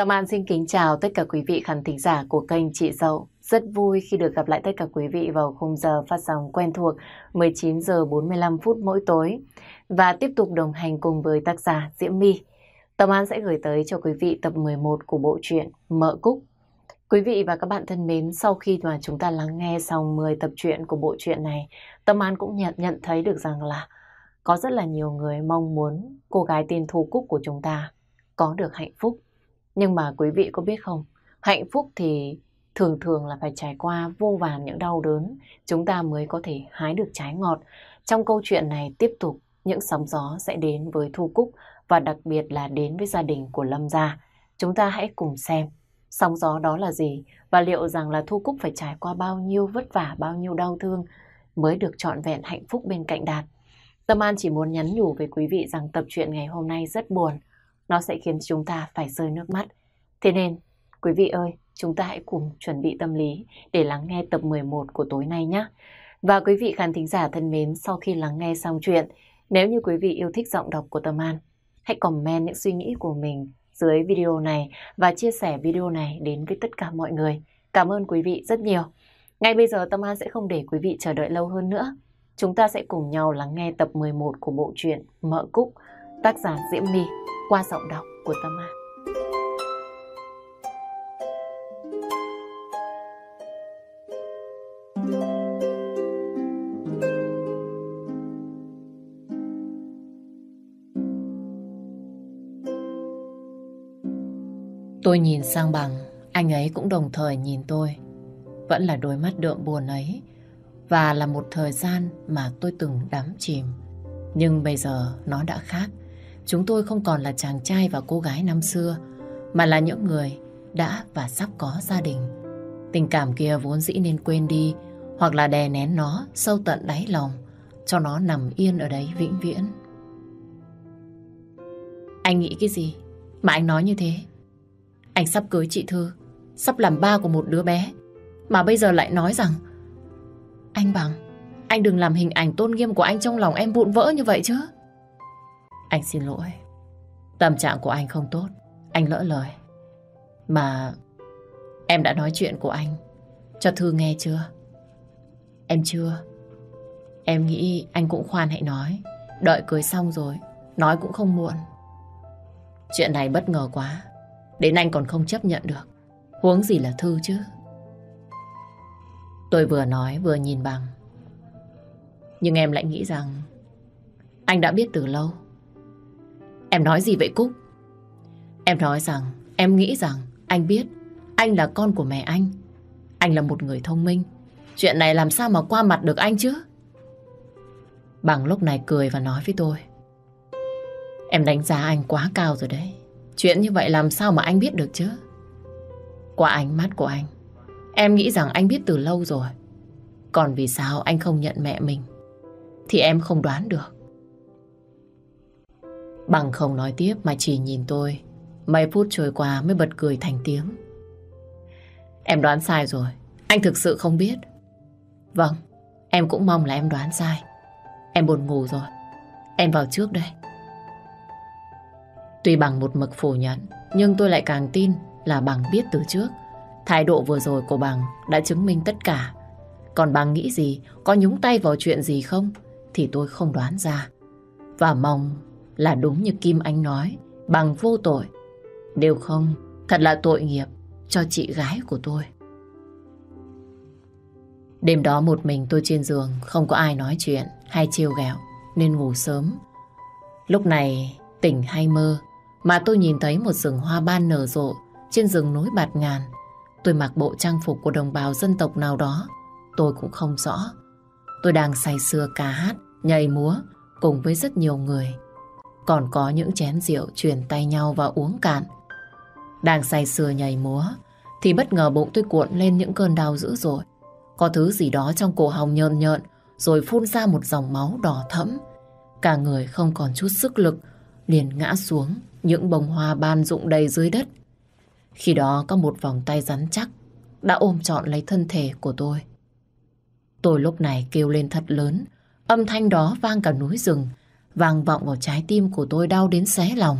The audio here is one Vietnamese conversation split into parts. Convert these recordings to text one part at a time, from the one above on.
Tâm An xin kính chào tất cả quý vị khán thính giả của kênh Chị Dậu. Rất vui khi được gặp lại tất cả quý vị vào khung giờ phát sóng quen thuộc 19 giờ 45 phút mỗi tối và tiếp tục đồng hành cùng với tác giả Diễm My. Tâm An sẽ gửi tới cho quý vị tập 11 của bộ truyện Mợ Cúc. Quý vị và các bạn thân mến, sau khi mà chúng ta lắng nghe xong 10 tập truyện của bộ truyện này, Tâm An cũng nhận nhận thấy được rằng là có rất là nhiều người mong muốn cô gái tên Thu Cúc của chúng ta có được hạnh phúc. Nhưng mà quý vị có biết không, hạnh phúc thì thường thường là phải trải qua vô vàn những đau đớn, chúng ta mới có thể hái được trái ngọt. Trong câu chuyện này tiếp tục, những sóng gió sẽ đến với Thu Cúc và đặc biệt là đến với gia đình của Lâm Gia. Chúng ta hãy cùng xem sóng gió đó là gì và liệu rằng là Thu Cúc phải trải qua bao nhiêu vất vả, bao nhiêu đau thương mới được trọn vẹn hạnh phúc bên cạnh Đạt. Tâm An chỉ muốn nhắn nhủ với quý vị rằng tập truyện ngày hôm nay rất buồn. Nó sẽ khiến chúng ta phải rơi nước mắt. Thế nên, quý vị ơi, chúng ta hãy cùng chuẩn bị tâm lý để lắng nghe tập 11 của tối nay nhé. Và quý vị khán thính giả thân mến, sau khi lắng nghe xong chuyện, nếu như quý vị yêu thích giọng đọc của Tâm An, hãy comment những suy nghĩ của mình dưới video này và chia sẻ video này đến với tất cả mọi người. Cảm ơn quý vị rất nhiều. Ngay bây giờ Tâm An sẽ không để quý vị chờ đợi lâu hơn nữa. Chúng ta sẽ cùng nhau lắng nghe tập 11 của bộ truyện Mợ Cúc, tác giả Diễm My qua giọng đọc của Tâm An. Tôi nhìn sang bằng, anh ấy cũng đồng thời nhìn tôi. Vẫn là đôi mắt đượm buồn ấy, và là một thời gian mà tôi từng đắm chìm. Nhưng bây giờ nó đã khác. Chúng tôi không còn là chàng trai và cô gái năm xưa, mà là những người đã và sắp có gia đình. Tình cảm kia vốn dĩ nên quên đi, hoặc là đè nén nó sâu tận đáy lòng, cho nó nằm yên ở đấy vĩnh viễn. Anh nghĩ cái gì mà anh nói như thế? Anh sắp cưới chị Thư, sắp làm ba của một đứa bé, mà bây giờ lại nói rằng anh Bằng, anh đừng làm hình ảnh tôn nghiêm của anh trong lòng em vụn vỡ như vậy chứ. Anh xin lỗi. Tâm trạng của anh không tốt. Anh lỡ lời. Mà em đã nói chuyện của anh cho Thư nghe chưa? Em chưa. Em nghĩ anh cũng khoan hãy nói. Đợi cưới xong rồi, nói cũng không muộn. Chuyện này bất ngờ quá. Đến anh còn không chấp nhận được. Huống gì là Thư chứ. Tôi vừa nói vừa nhìn bằng. Nhưng em lại nghĩ rằng anh đã biết từ lâu. Em nói gì vậy Cúc? Em nói rằng em nghĩ rằng anh biết anh là con của mẹ anh. Anh là một người thông minh. Chuyện này làm sao mà qua mặt được anh chứ? Bằng lúc này cười và nói với tôi. Em đánh giá anh quá cao rồi đấy. Chuyện như vậy làm sao mà anh biết được chứ? Qua ánh mắt của anh, Em nghĩ rằng anh biết từ lâu rồi. Còn vì sao anh không nhận mẹ mình? Thì em không đoán được. Bằng không nói tiếp mà chỉ nhìn tôi. Mấy phút trôi qua mới bật cười thành tiếng. Em đoán sai rồi. Anh thực sự không biết. Vâng, em cũng mong là em đoán sai. Em buồn ngủ rồi. Em vào trước đây. Tuy bằng một mực phủ nhận, nhưng tôi lại càng tin là bằng biết từ trước. Thái độ vừa rồi của bằng đã chứng minh tất cả. Còn bằng nghĩ gì, có nhúng tay vào chuyện gì không, thì tôi không đoán ra. Và mong là đúng như Kim Anh nói, bằng vô tội. Đều không, thật là tội nghiệp cho chị gái của tôi. Đêm đó một mình tôi trên giường, không có ai nói chuyện hay trêu ghẹo, nên ngủ sớm. Lúc này, tỉnh hay mơ, mà tôi nhìn thấy một rừng hoa ban nở rộ trên rừng núi bạt ngàn. Tôi mặc bộ trang phục của đồng bào dân tộc nào đó, tôi cũng không rõ. Tôi đang say sưa ca hát, nhảy múa cùng với rất nhiều người. Còn có những chén rượu truyền tay nhau và uống cạn. Đang say sưa nhảy múa thì bất ngờ bụng tôi cuộn lên những cơn đau dữ dội. Có thứ gì đó trong cổ họng nhợn nhợn rồi phun ra một dòng máu đỏ thẫm. Cả người không còn chút sức lực liền ngã xuống những bông hoa ban rụng đầy dưới đất. Khi đó có một vòng tay rắn chắc đã ôm trọn lấy thân thể của tôi. Tôi lúc này kêu lên thật lớn, âm thanh đó vang cả núi rừng, vang vọng vào trái tim của tôi đau đến xé lòng.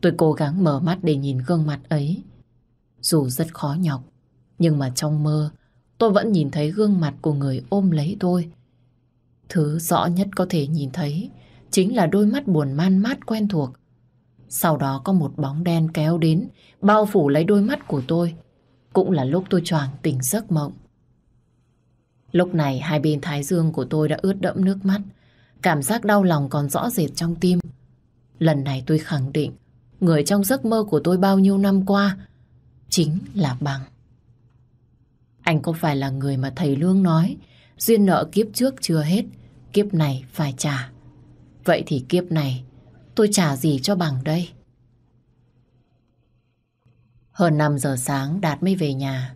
Tôi cố gắng mở mắt để nhìn gương mặt ấy. Dù rất khó nhọc, nhưng mà trong mơ tôi vẫn nhìn thấy gương mặt của người ôm lấy tôi. Thứ rõ nhất có thể nhìn thấy chính là đôi mắt buồn man mát quen thuộc. Sau đó có một bóng đen kéo đến, bao phủ lấy đôi mắt của tôi. Cũng là lúc tôi choàng tỉnh giấc mộng. Lúc này hai bên thái dương của tôi đã ướt đẫm nước mắt. Cảm giác đau lòng còn rõ rệt trong tim. Lần này tôi khẳng định người trong giấc mơ của tôi bao nhiêu năm qua chính là Bằng. Anh có phải là người mà thầy Lương nói duyên nợ kiếp trước chưa hết, kiếp này phải trả. Vậy thì kiếp này tôi trả gì cho Bằng đây? Hơn 5 giờ sáng Đạt mới về nhà.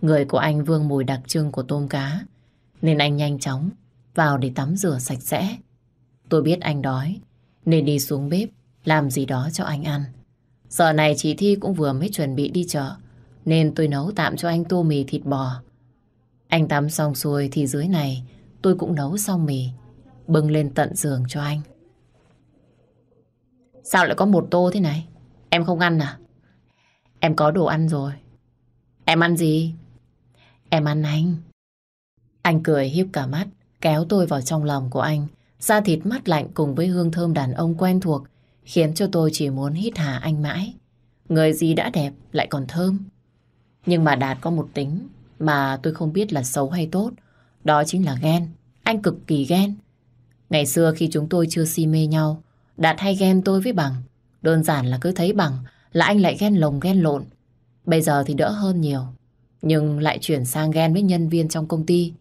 Người của anh vương mùi đặc trưng của tôm cá. Nên anh nhanh chóng vào để tắm rửa sạch sẽ. Tôi biết anh đói nên đi xuống bếp làm gì đó cho anh ăn. Giờ này chị Thi cũng vừa mới chuẩn bị đi chợ nên tôi nấu tạm cho anh tô mì thịt bò. Anh tắm xong xuôi thì dưới này tôi cũng nấu xong mì bưng lên tận giường cho anh. Sao lại có một tô thế này? Em không ăn à? Em có đồ ăn rồi. Em ăn gì? Em ăn anh. Anh cười hiếp cả mắt, kéo tôi vào trong lòng của anh. Da thịt mắt lạnh cùng với hương thơm đàn ông quen thuộc khiến cho tôi chỉ muốn hít hà anh mãi. Người gì đã đẹp lại còn thơm. Nhưng mà Đạt có một tính mà tôi không biết là xấu hay tốt. Đó chính là ghen. Anh cực kỳ ghen. Ngày xưa khi chúng tôi chưa si mê nhau, Đạt hay ghen tôi với Bằng. Đơn giản là cứ thấy Bằng là anh lại ghen lồng ghen lộn. Bây giờ thì đỡ hơn nhiều. Nhưng lại chuyển sang ghen với nhân viên trong công ty.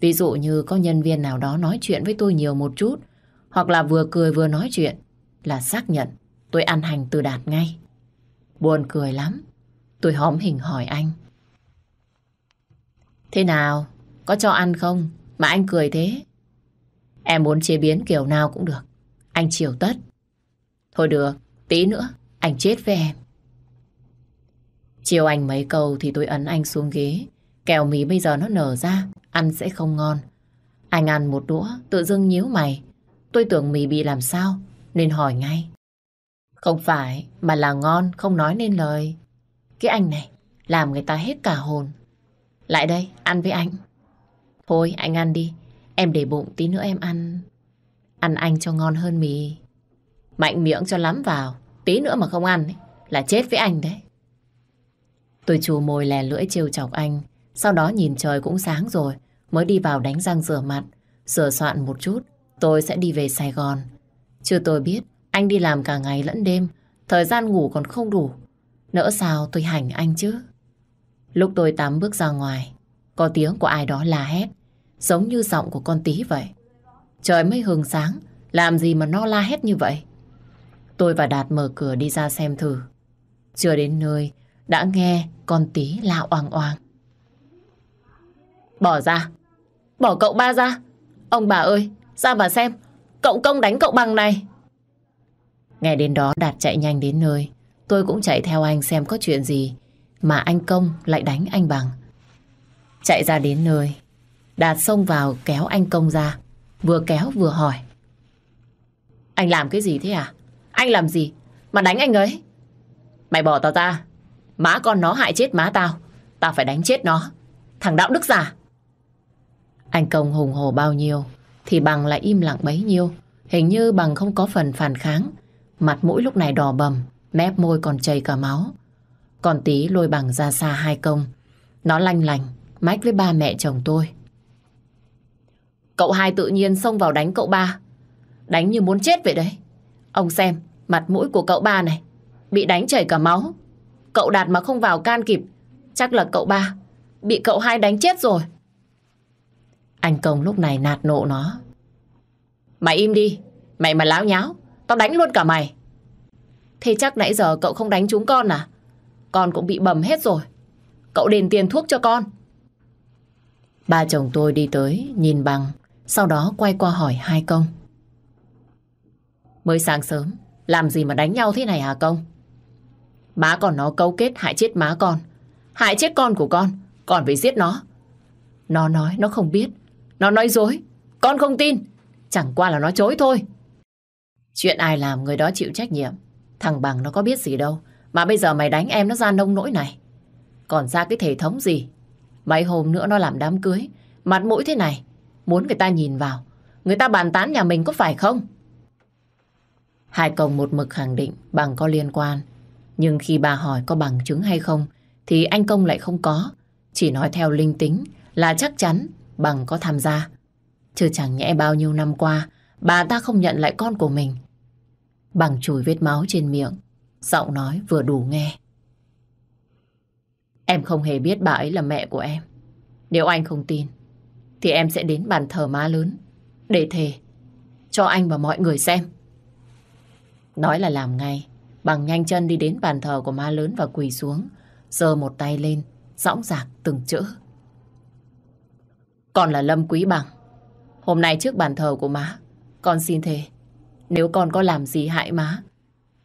Ví dụ như có nhân viên nào đó nói chuyện với tôi nhiều một chút, hoặc là vừa cười vừa nói chuyện, là xác nhận tôi ăn hành từ Đạt ngay. Buồn cười lắm. Tôi hóm hình hỏi anh. Thế nào? Có cho ăn không? Mà anh cười thế. Em muốn chế biến kiểu nào cũng được. Anh chiều tất. Thôi được, tí nữa, anh chết với em. Chiều anh mấy câu thì tôi ấn anh xuống ghế. Kẹo mí bây giờ nó nở ra, ăn sẽ không ngon. Anh ăn một đũa, tự dưng nhíu mày. Tôi tưởng mì bị làm sao, nên hỏi ngay. Không phải, mà là ngon, không nói nên lời. Cái anh này, làm người ta hết cả hồn. Lại đây, ăn với anh. Thôi, anh ăn đi. Em để bụng tí nữa em ăn. Ăn anh cho ngon hơn mì. Mạnh miệng cho lắm vào. Tí nữa mà không ăn ấy, là chết với anh đấy. Tôi chù môi lè lưỡi trêu chọc anh. Sau đó nhìn trời cũng sáng rồi. Mới đi vào đánh răng rửa mặt. Sửa soạn một chút. Tôi sẽ đi về Sài Gòn. Chưa tôi biết anh đi làm cả ngày lẫn đêm. Thời gian ngủ còn không đủ. Nỡ sao tôi hành anh chứ. Lúc tôi tắm bước ra ngoài. Có tiếng của ai đó la hét. Giống như giọng của con tí vậy. Trời mới hừng sáng. Làm gì mà nó la hét như vậy? Tôi và Đạt mở cửa đi ra xem thử. Chưa đến nơi, đã nghe con tí la oang oang. Bỏ ra. Bỏ cậu ba ra. Ông bà ơi, ra mà xem. Cậu công đánh cậu bằng này. Nghe đến đó Đạt chạy nhanh đến nơi. Tôi cũng chạy theo anh xem có chuyện gì. Mà anh công lại đánh anh bằng. Chạy ra đến nơi. Đạt xông vào kéo anh công ra. Vừa kéo vừa hỏi. Anh làm cái gì thế à? Anh làm gì mà đánh anh ấy? Mày bỏ tao ra. Má con nó hại chết má tao. Tao phải đánh chết nó. Thằng đạo đức giả. Anh công hùng hồ bao nhiêu thì bằng lại im lặng bấy nhiêu. Hình như bằng không có phần phản kháng. Mặt mũi lúc này đỏ bầm, mép môi còn chảy cả máu. Còn tí lôi bằng ra xa hai công. Nó lanh lành, mách với ba mẹ chồng tôi. Cậu hai tự nhiên xông vào đánh cậu ba. Đánh như muốn chết vậy đấy. Ông xem, mặt mũi của cậu ba này, bị đánh chảy cả máu. Cậu Đạt mà không vào can kịp, chắc là cậu ba bị cậu hai đánh chết rồi. Anh Công lúc này nạt nộ nó. Mày im đi, mày mà láo nháo, tao đánh luôn cả mày. Thế chắc nãy giờ cậu không đánh chúng con à? Con cũng bị bầm hết rồi. Cậu đền tiền thuốc cho con. Ba chồng tôi đi tới, nhìn bằng, sau đó quay qua hỏi hai công. Mới sáng sớm, làm gì mà đánh nhau thế này hả công? Má còn nó cấu kết hại chết má con. Hại chết con của con, còn phải giết nó. Nó nói nó không biết, nó nói dối, con không tin. Chẳng qua là nó chối thôi. Chuyện ai làm người đó chịu trách nhiệm. Thằng Bằng nó có biết gì đâu. Mà bây giờ mày đánh em nó ra nông nỗi này. Còn ra cái thể thống gì? Mấy hôm nữa nó làm đám cưới. Mặt mũi thế này. Muốn người ta nhìn vào. Người ta bàn tán nhà mình có phải không? Hai công một mực khẳng định bằng có liên quan. Nhưng khi bà hỏi có bằng chứng hay không, thì anh công lại không có. Chỉ nói theo linh tính là chắc chắn bằng có tham gia. Chứ chẳng nhẽ bao nhiêu năm qua, bà ta không nhận lại con của mình. Bằng chùi vết máu trên miệng, giọng nói vừa đủ nghe. Em không hề biết bà ấy là mẹ của em. Nếu anh không tin, thì em sẽ đến bàn thờ má lớn để thề cho anh và mọi người xem. Nói là làm ngay, bằng nhanh chân đi đến bàn thờ của má lớn và quỳ xuống, giơ một tay lên, dõng dạc từng chữ. Con là Lâm Quý Bằng. Hôm nay trước bàn thờ của má, con xin thề, nếu con có làm gì hại má,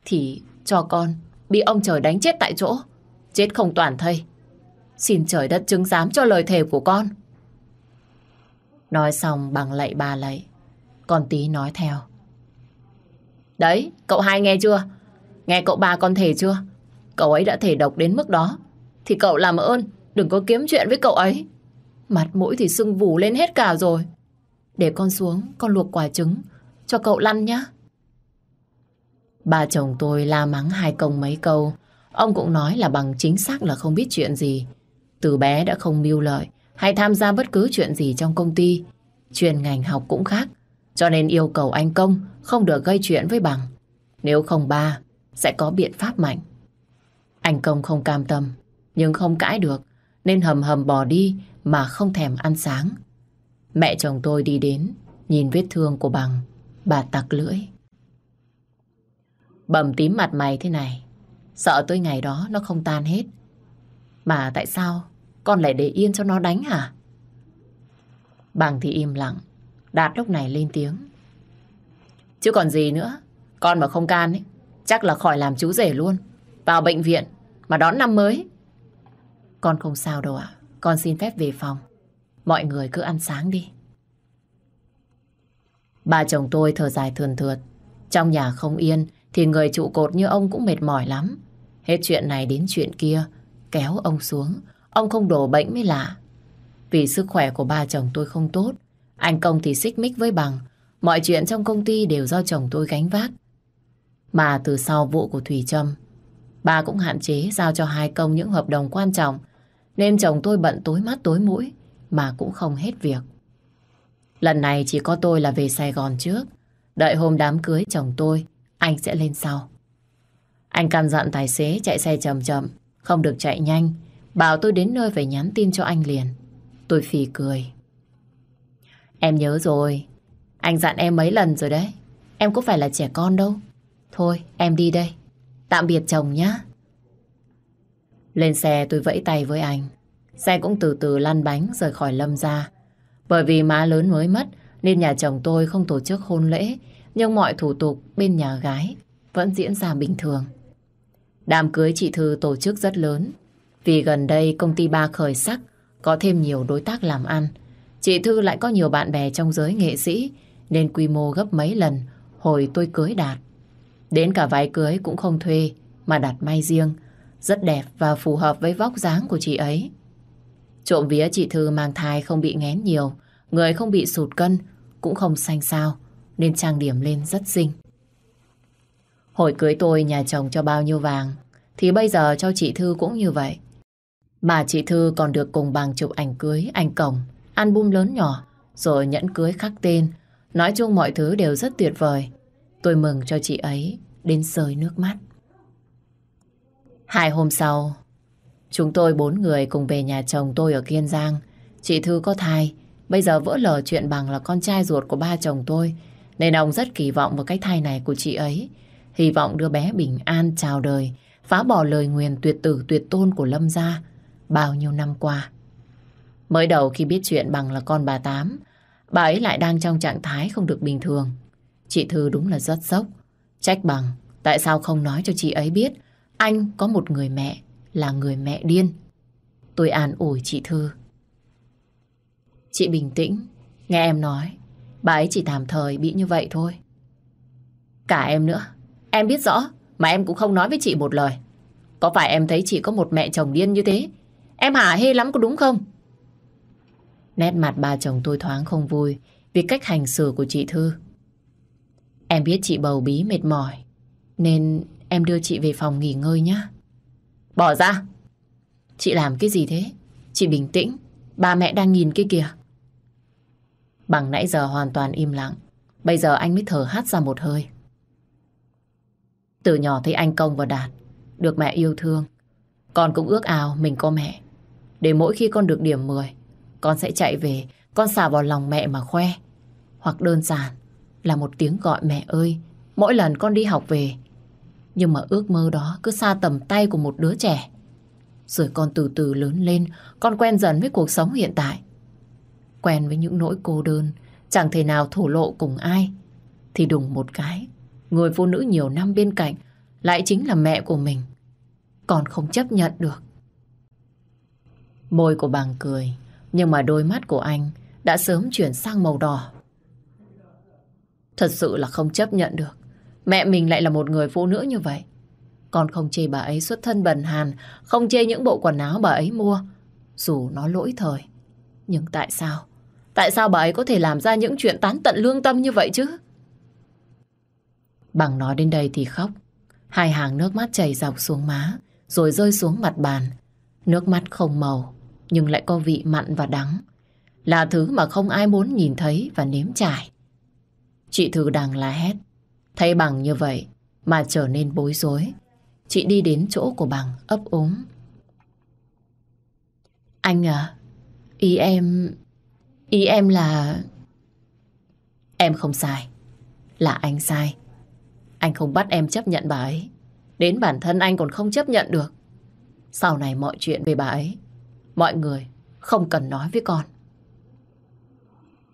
thì cho con bị ông trời đánh chết tại chỗ, chết không toàn thây. Xin trời đất chứng giám cho lời thề của con. Nói xong bằng lạy bà lạy, con tí nói theo. Đấy, cậu hai nghe chưa? Nghe cậu ba con thề chưa? Cậu ấy đã thể độc đến mức đó. Thì cậu làm ơn, đừng có kiếm chuyện với cậu ấy. Mặt mũi thì sưng vù lên hết cả rồi. Để con xuống, con luộc quả trứng, cho cậu lăn nhá. Ba chồng tôi la mắng hai công mấy câu. Ông cũng nói là bằng chính xác là không biết chuyện gì. Từ bé đã không mưu lợi hay tham gia bất cứ chuyện gì trong công ty. Chuyên ngành học cũng khác. Cho nên yêu cầu anh Công không được gây chuyện với bằng. Nếu không ba, sẽ có biện pháp mạnh. Anh Công không cam tâm, nhưng không cãi được, nên hầm hầm bỏ đi mà không thèm ăn sáng. Mẹ chồng tôi đi đến, nhìn vết thương của bằng, bà tặc lưỡi. Bầm tím mặt mày thế này, sợ tới ngày đó nó không tan hết. Mà tại sao con lại để yên cho nó đánh hả? Bằng thì im lặng, Đạt lúc này lên tiếng. Chứ còn gì nữa, con mà không can ấy, chắc là khỏi làm chú rể luôn. Vào bệnh viện mà đón năm mới. Con không sao đâu ạ, con xin phép về phòng. Mọi người cứ ăn sáng đi. Ba chồng tôi thở dài thườn thượt. Trong nhà không yên thì người trụ cột như ông cũng mệt mỏi lắm. Hết chuyện này đến chuyện kia, kéo ông xuống. Ông không đổ bệnh mới lạ. Vì sức khỏe của ba chồng tôi không tốt, anh Công thì xích mích với bằng. Mọi chuyện trong công ty đều do chồng tôi gánh vác. Mà từ sau vụ của Thủy Trâm, bà cũng hạn chế giao cho hai công những hợp đồng quan trọng, nên chồng tôi bận tối mắt tối mũi, mà cũng không hết việc. Lần này chỉ có tôi là về Sài Gòn trước, đợi hôm đám cưới chồng tôi, anh sẽ lên sau. Anh căn dặn tài xế chạy xe chậm chậm, không được chạy nhanh, bảo tôi đến nơi phải nhắn tin cho anh liền. Tôi phì cười. Em nhớ rồi, anh dặn em mấy lần rồi đấy. Em có phải là trẻ con đâu. Thôi, em đi đây. Tạm biệt chồng nhé. Lên xe tôi vẫy tay với anh. Xe cũng từ từ lăn bánh rời khỏi lâm ra. Bởi vì má lớn mới mất nên nhà chồng tôi không tổ chức hôn lễ nhưng mọi thủ tục bên nhà gái vẫn diễn ra bình thường. Đám cưới chị Thư tổ chức rất lớn vì gần đây công ty ba khởi sắc có thêm nhiều đối tác làm ăn. Chị Thư lại có nhiều bạn bè trong giới nghệ sĩ nên quy mô gấp mấy lần hồi tôi cưới Đạt. Đến cả váy cưới cũng không thuê mà đặt may riêng, rất đẹp và phù hợp với vóc dáng của chị ấy. Trộm vía chị Thư mang thai không bị ngén nhiều, người không bị sụt cân, cũng không xanh sao, nên trang điểm lên rất xinh. Hồi cưới tôi nhà chồng cho bao nhiêu vàng, thì bây giờ cho chị Thư cũng như vậy. Mà chị Thư còn được cùng bằng chụp ảnh cưới, ảnh cổng, album lớn nhỏ, rồi nhẫn cưới khắc tên. Nói chung mọi thứ đều rất tuyệt vời. Tôi mừng cho chị ấy đến rơi nước mắt. Hai hôm sau, chúng tôi bốn người cùng về nhà chồng tôi ở Kiên Giang. Chị Thư có thai, bây giờ vỡ lở chuyện bằng là con trai ruột của ba chồng tôi. Nên ông rất kỳ vọng vào cái thai này của chị ấy. Hy vọng đưa bé bình an chào đời, phá bỏ lời nguyền tuyệt tử tuyệt tôn của Lâm gia bao nhiêu năm qua. Mới đầu khi biết chuyện bằng là con bà Tám, bà ấy lại đang trong trạng thái không được bình thường. Chị Thư đúng là rất sốc. Trách bằng, tại sao không nói cho chị ấy biết anh có một người mẹ là người mẹ điên. Tôi an ủi chị Thư. Chị bình tĩnh, nghe em nói, bà ấy chỉ tạm thời bị như vậy thôi. Cả em nữa, em biết rõ mà em cũng không nói với chị một lời. Có phải em thấy chị có một mẹ chồng điên như thế? Em hả hê lắm có đúng không? Nét mặt ba chồng tôi thoáng không vui vì cách hành xử của chị Thư. Em biết chị bầu bí mệt mỏi nên em đưa chị về phòng nghỉ ngơi nhé. Bỏ ra! Chị làm cái gì thế? Chị bình tĩnh. Ba mẹ đang nhìn kia kìa. Bằng nãy giờ hoàn toàn im lặng. Bây giờ anh mới thở hắt ra một hơi. Từ nhỏ thấy anh Công và Đạt được mẹ yêu thương. Con cũng ước ao mình có mẹ. Để mỗi khi con được điểm 10, con sẽ chạy về, con xả vào lòng mẹ mà khoe. Hoặc đơn giản là một tiếng gọi mẹ ơi, mỗi lần con đi học về. Nhưng mà ước mơ đó cứ xa tầm tay của một đứa trẻ. Rồi con từ từ lớn lên, con quen dần với cuộc sống hiện tại. Quen với những nỗi cô đơn, chẳng thể nào thổ lộ cùng ai. Thì đùng một cái, người phụ nữ nhiều năm bên cạnh lại chính là mẹ của mình. Còn không chấp nhận được. Môi của bằng cười, nhưng mà đôi mắt của anh đã sớm chuyển sang màu đỏ. Thật sự là không chấp nhận được. Mẹ mình lại là một người phụ nữ như vậy. Con không chê bà ấy xuất thân bần hàn, không chê những bộ quần áo bà ấy mua, dù nó lỗi thời. Nhưng tại sao? Tại sao bà ấy có thể làm ra những chuyện tán tận lương tâm như vậy chứ? Bằng nói đến đây thì khóc. Hai hàng nước mắt chảy dọc xuống má, rồi rơi xuống mặt bàn. Nước mắt không màu, nhưng lại có vị mặn và đắng. Là thứ mà không ai muốn nhìn thấy và nếm trải. Chị Thư đang la hét. Thấy bằng như vậy mà trở nên bối rối. Chị đi đến chỗ của bằng ấp úng. Anh à, ý em... Ý em là... Em không sai. Là anh sai. Anh không bắt em chấp nhận bà ấy. Đến bản thân anh còn không chấp nhận được. Sau này mọi chuyện về bà ấy, mọi người không cần nói với con.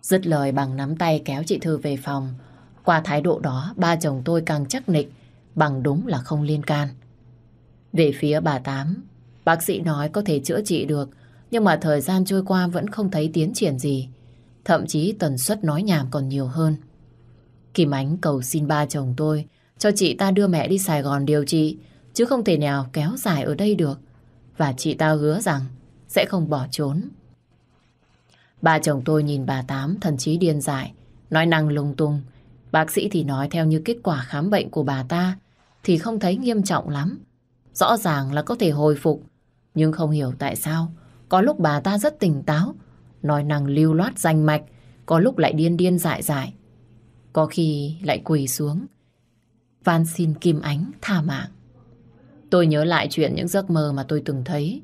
Dứt lời bằng nắm tay kéo chị Thư về phòng. Qua thái độ đó, ba chồng tôi càng chắc nịch bằng đúng là không liên can. Về phía bà Tám, bác sĩ nói có thể chữa trị được, nhưng mà thời gian trôi qua vẫn không thấy tiến triển gì. Thậm chí tần suất nói nhảm còn nhiều hơn. Kim Ánh cầu xin ba chồng tôi cho chị ta đưa mẹ đi Sài Gòn điều trị, chứ không thể nào kéo dài ở đây được. Và chị ta hứa rằng sẽ không bỏ trốn. Ba chồng tôi nhìn bà Tám thần trí điên dại, nói năng lung tung. Bác sĩ thì nói theo như kết quả khám bệnh của bà ta thì không thấy nghiêm trọng lắm. Rõ ràng là có thể hồi phục, nhưng không hiểu tại sao. Có lúc bà ta rất tỉnh táo, nói năng lưu loát danh mạch, có lúc lại điên điên dại dại. Có khi lại quỳ xuống, van xin Kim Ánh tha mạng. Tôi nhớ lại chuyện những giấc mơ mà tôi từng thấy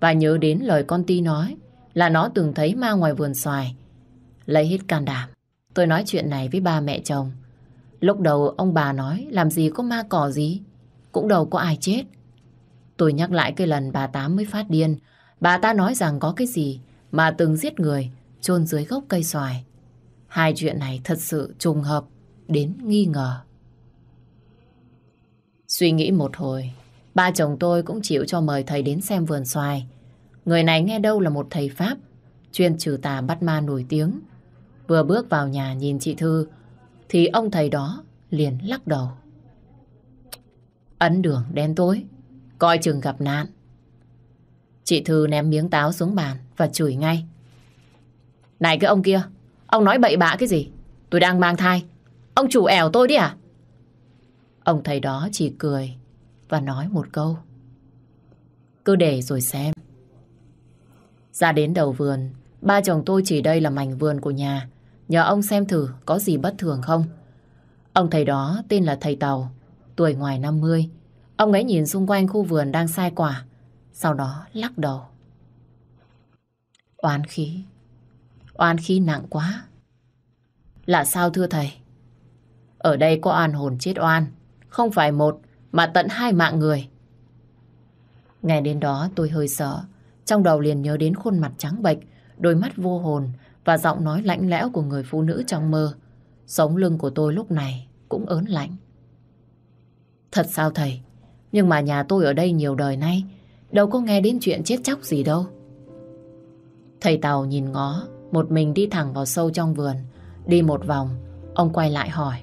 và nhớ đến lời con Ti nói là nó từng thấy ma ngoài vườn xoài. Lấy hết can đảm, tôi nói chuyện này với ba mẹ chồng. Lúc đầu ông bà nói làm gì có ma cỏ gì, cũng đâu có ai chết. Tôi nhắc lại cái lần bà Tám mới phát điên. Bà ta nói rằng có cái gì mà từng giết người chôn dưới gốc cây xoài. Hai chuyện này thật sự trùng hợp đến nghi ngờ. Suy nghĩ một hồi, ba chồng tôi cũng chịu cho mời thầy đến xem vườn xoài. Người này nghe đâu là một thầy Pháp, chuyên trừ tà bắt ma nổi tiếng. Vừa bước vào nhà nhìn chị Thư, thì ông thầy đó liền lắc đầu. Ấn đường đen tối, Coi chừng gặp nạn. Chị Thư ném miếng táo xuống bàn và chửi ngay. Này cái ông kia, ông nói bậy bạ cái gì? Tôi đang mang thai. Ông chủ ẻo tôi đi à? Ông thầy đó chỉ cười và nói một câu. Cứ để rồi xem. Ra đến đầu vườn, ba chồng tôi chỉ đây là mảnh vườn của nhà. Nhờ ông xem thử có gì bất thường không. Ông thầy đó tên là thầy Tàu, tuổi ngoài 50, Ông ấy nhìn xung quanh khu vườn đang sai quả, sau đó lắc đầu. Oán khí, oán khí nặng quá. Là sao thưa thầy? Ở đây có oan hồn chết oan, không phải một mà tận hai mạng người. Ngày đến đó tôi hơi sợ, trong đầu liền nhớ đến khuôn mặt trắng bệch, đôi mắt vô hồn và giọng nói lạnh lẽo của người phụ nữ trong mơ. Sống lưng của tôi lúc này cũng ớn lạnh. Thật sao thầy? Nhưng mà nhà tôi ở đây nhiều đời nay Đâu có nghe đến chuyện chết chóc gì đâu Thầy Tàu nhìn ngó Một mình đi thẳng vào sâu trong vườn Đi một vòng Ông quay lại hỏi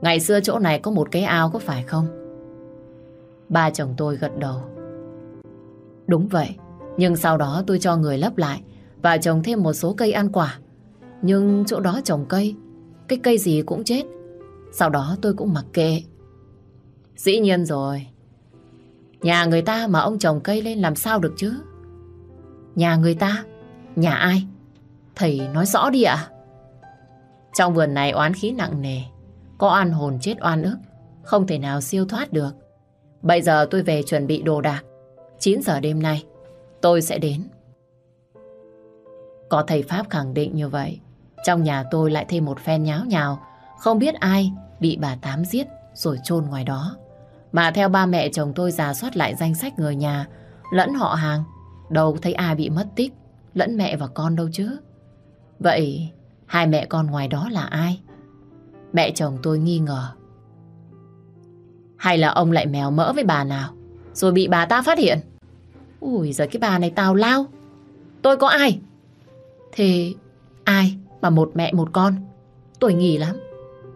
Ngày xưa chỗ này có một cái ao có phải không? Ba chồng tôi gật đầu. Đúng vậy, nhưng sau đó tôi cho người lấp lại và trồng thêm một số cây ăn quả. Nhưng chỗ đó trồng cây, cái cây gì cũng chết. Sau đó tôi cũng mặc kệ. Dĩ nhiên rồi. Nhà người ta mà ông trồng cây lên làm sao được chứ? Nhà người ta? Nhà ai? Thầy nói rõ đi ạ. Trong vườn này oán khí nặng nề. Có oan hồn chết oan ức. Không thể nào siêu thoát được. Bây giờ tôi về chuẩn bị đồ đạc. 9 giờ đêm nay, tôi sẽ đến. Có thầy Pháp khẳng định như vậy. Trong nhà tôi lại thêm một phen nháo nhào. Không biết ai bị bà Tám giết rồi chôn ngoài đó. Mà theo ba mẹ chồng tôi giả soát lại danh sách người nhà, lẫn họ hàng. Đâu thấy ai bị mất tích, lẫn mẹ và con đâu chứ. Vậy hai mẹ con ngoài đó là ai? Mẹ chồng tôi nghi ngờ. Hay là ông lại mèo mỡ với bà nào, rồi bị bà ta phát hiện? Ui giời, cái bà này tào lao. Tôi có ai? Thì ai mà một mẹ một con? Tôi nghỉ lắm.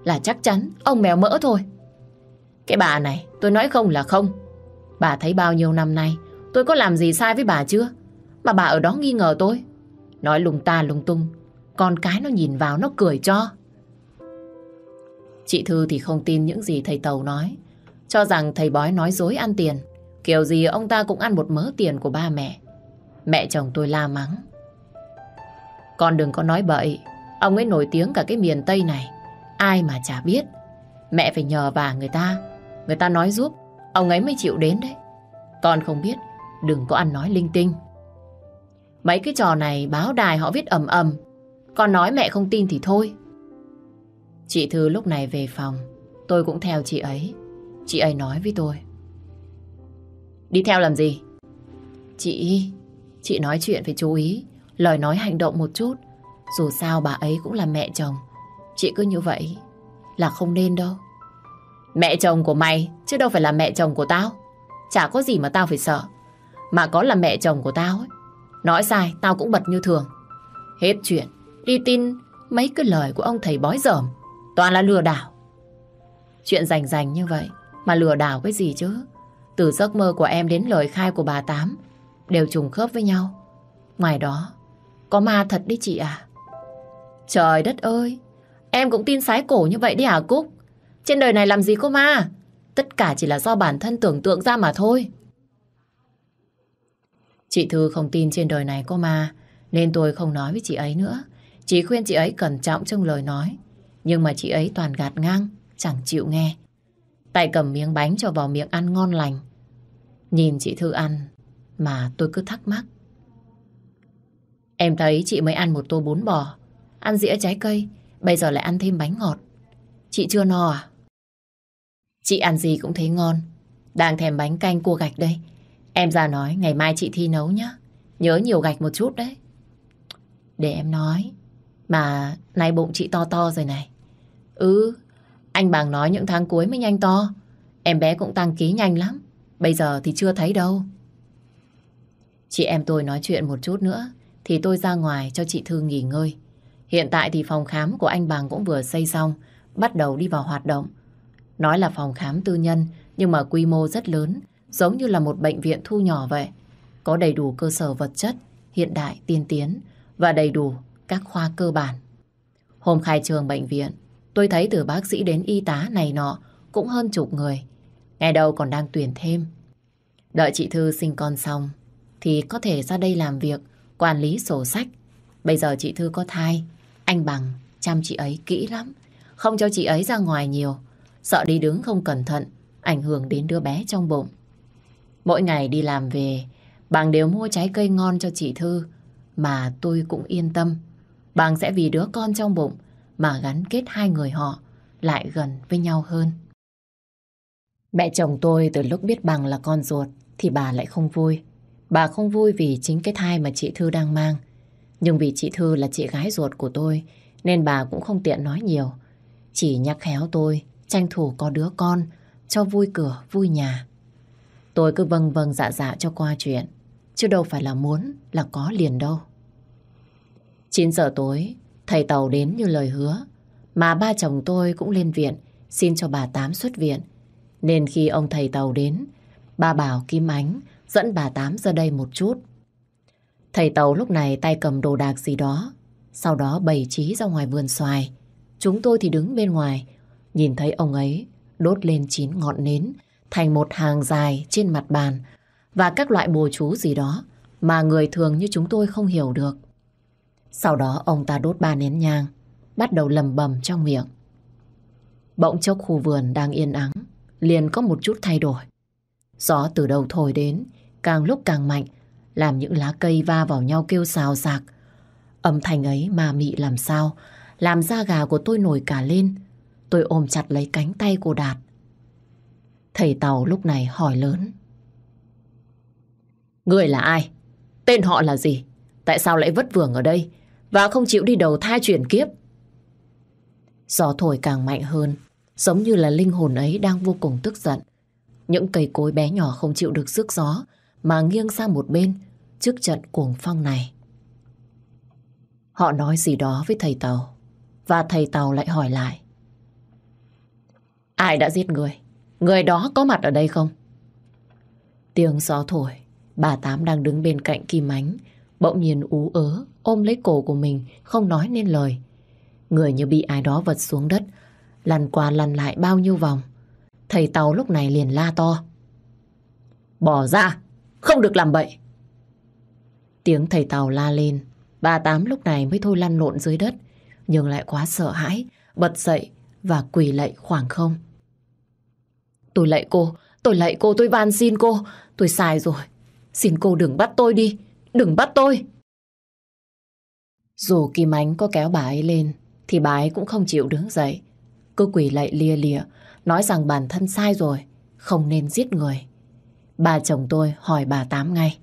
Là chắc chắn ông mèo mỡ thôi. Cái bà này, tôi nói không là không. Bà thấy bao nhiêu năm nay, tôi có làm gì sai với bà chưa? Mà bà ở đó nghi ngờ tôi. Nói lung ta lung tung. Con cái nó nhìn vào nó cười cho. Chị Thư thì không tin những gì thầy Tàu nói. Cho rằng thầy bói nói dối ăn tiền. Kiểu gì ông ta cũng ăn một mớ tiền của ba mẹ. Mẹ chồng tôi la mắng. Con đừng có nói bậy. Ông ấy nổi tiếng cả cái miền Tây này. Ai mà chả biết. Mẹ phải nhờ vào người ta. Người ta nói giúp. Ông ấy mới chịu đến đấy. Con không biết. Đừng có ăn nói linh tinh. Mấy cái trò này báo đài họ viết ầm ầm. Con nói mẹ không tin thì thôi. Chị Thư lúc này về phòng. Tôi cũng theo chị ấy. Chị ấy nói với tôi. Đi theo làm gì? Chị, chị nói chuyện phải chú ý, lời nói hành động một chút. Dù sao bà ấy cũng là mẹ chồng. Chị cứ như vậy là không nên đâu. Mẹ chồng của mày, chứ đâu phải là mẹ chồng của tao. Chả có gì mà tao phải sợ. Mà có là mẹ chồng của tao ấy. Nói sai, tao cũng bật như thường. Hết chuyện, đi tin mấy cái lời của ông thầy bói dởm. Toàn là lừa đảo. Chuyện rành rành như vậy, mà lừa đảo cái gì chứ? Từ giấc mơ của em đến lời khai của bà Tám đều trùng khớp với nhau. Ngoài đó, có ma thật đấy chị à? Trời đất ơi, em cũng tin sái cổ như vậy đi hả Cúc? Trên đời này làm gì có ma? Tất cả chỉ là do bản thân tưởng tượng ra mà thôi. Chị Thư không tin trên đời này có ma, nên tôi không nói với chị ấy nữa. Chỉ khuyên chị ấy cẩn trọng trong lời nói. Nhưng mà chị ấy toàn gạt ngang, chẳng chịu nghe. tại cầm miếng bánh cho vào miệng ăn ngon lành. Nhìn chị Thư ăn mà tôi cứ thắc mắc. Em thấy chị mới ăn một tô bún bò, ăn dĩa trái cây, bây giờ lại ăn thêm bánh ngọt. Chị chưa no à? Chị ăn gì cũng thấy ngon. Đang thèm bánh canh cua gạch đây. Em ra nói ngày mai chị thi nấu nhá. Nhớ nhiều gạch một chút đấy. Để em nói. Mà nay bụng chị to to rồi này. Ừ, anh bằng nói những tháng cuối mới nhanh to. Em bé cũng tăng ký nhanh lắm. Bây giờ thì chưa thấy đâu. Chị em tôi nói chuyện một chút nữa thì tôi ra ngoài cho chị Thư nghỉ ngơi. Hiện tại thì phòng khám của anh Bằng cũng vừa xây xong, bắt đầu đi vào hoạt động. Nói là phòng khám tư nhân nhưng mà quy mô rất lớn, giống như là một bệnh viện thu nhỏ vậy. Có đầy đủ cơ sở vật chất, hiện đại, tiên tiến và đầy đủ các khoa cơ bản. Hôm khai trường bệnh viện, Tôi thấy từ bác sĩ đến y tá này nọ cũng hơn chục người. Ngày đầu còn đang tuyển thêm. Đợi chị Thư sinh con xong thì có thể ra đây làm việc, quản lý sổ sách. Bây giờ chị Thư có thai, anh Bằng chăm chị ấy kỹ lắm. Không cho chị ấy ra ngoài nhiều, sợ đi đứng không cẩn thận, ảnh hưởng đến đứa bé trong bụng. Mỗi ngày đi làm về, Bằng đều mua trái cây ngon cho chị Thư, mà tôi cũng yên tâm. Bằng sẽ vì đứa con trong bụng mà gắn kết hai người họ lại gần với nhau hơn. Mẹ chồng tôi từ lúc biết bằng là con ruột thì bà lại không vui. Bà không vui vì chính cái thai mà chị Thư đang mang. Nhưng vì chị Thư là chị gái ruột của tôi nên bà cũng không tiện nói nhiều. Chỉ nhắc khéo tôi tranh thủ có đứa con cho vui cửa vui nhà. Tôi cứ vâng vâng dạ dạ cho qua chuyện chứ đâu phải là muốn là có liền đâu. 9 giờ tối Thầy Tàu đến như lời hứa, mà ba chồng tôi cũng lên viện, xin cho bà Tám xuất viện. Nên khi ông thầy tàu đến, ba bảo Kim Ánh dẫn bà Tám ra đây một chút. Thầy tàu lúc này tay cầm đồ đạc gì đó, sau đó bày trí ra ngoài vườn xoài. Chúng tôi thì đứng bên ngoài, nhìn thấy ông ấy đốt lên chín ngọn nến thành một hàng dài trên mặt bàn và các loại bùa chú gì đó mà người thường như chúng tôi không hiểu được. Sau đó ông ta đốt ba nén nhang, bắt đầu lầm bầm trong miệng. Bỗng chốc khu vườn đang yên ắng, liền có một chút thay đổi. Gió từ đầu thổi đến, càng lúc càng mạnh, làm những lá cây va vào nhau kêu xào xạc. Âm thanh ấy mà mị làm sao, làm da gà của tôi nổi cả lên. Tôi ôm chặt lấy cánh tay của Đạt. Thầy Tàu lúc này hỏi lớn. Người là ai? Tên họ là gì? Tại sao lại vất vưởng ở đây và không chịu đi đầu thai chuyển kiếp? Gió thổi càng mạnh hơn, giống như là linh hồn ấy đang vô cùng tức giận. Những cây cối bé nhỏ không chịu được sức gió mà nghiêng sang một bên trước trận cuồng phong này. Họ nói gì đó với thầy Tàu và thầy Tàu lại hỏi lại. Ai đã giết người? Người đó có mặt ở đây không? Tiếng gió thổi, bà Tám đang đứng bên cạnh Kim Ánh, bỗng nhiên ú ớ, ôm lấy cổ của mình, không nói nên lời. Người như bị ai đó vật xuống đất, lăn qua lăn lại bao nhiêu vòng. Thầy Tàu lúc này liền la to. Bỏ ra, không được làm bậy. Tiếng thầy Tàu la lên, bà Tám lúc này mới thôi lăn lộn dưới đất, nhưng lại quá sợ hãi, bật dậy và quỳ lạy khoảng không. Tôi lạy cô, tôi lạy cô, tôi van xin cô, tôi sai rồi. Xin cô đừng bắt tôi đi, đừng bắt tôi. Dù Kim Ánh có kéo bà ấy lên, thì bà ấy cũng không chịu đứng dậy. Cứ quỳ lạy lia lịa, nói rằng bản thân sai rồi, không nên giết người. Bà chồng tôi hỏi bà Tám ngay.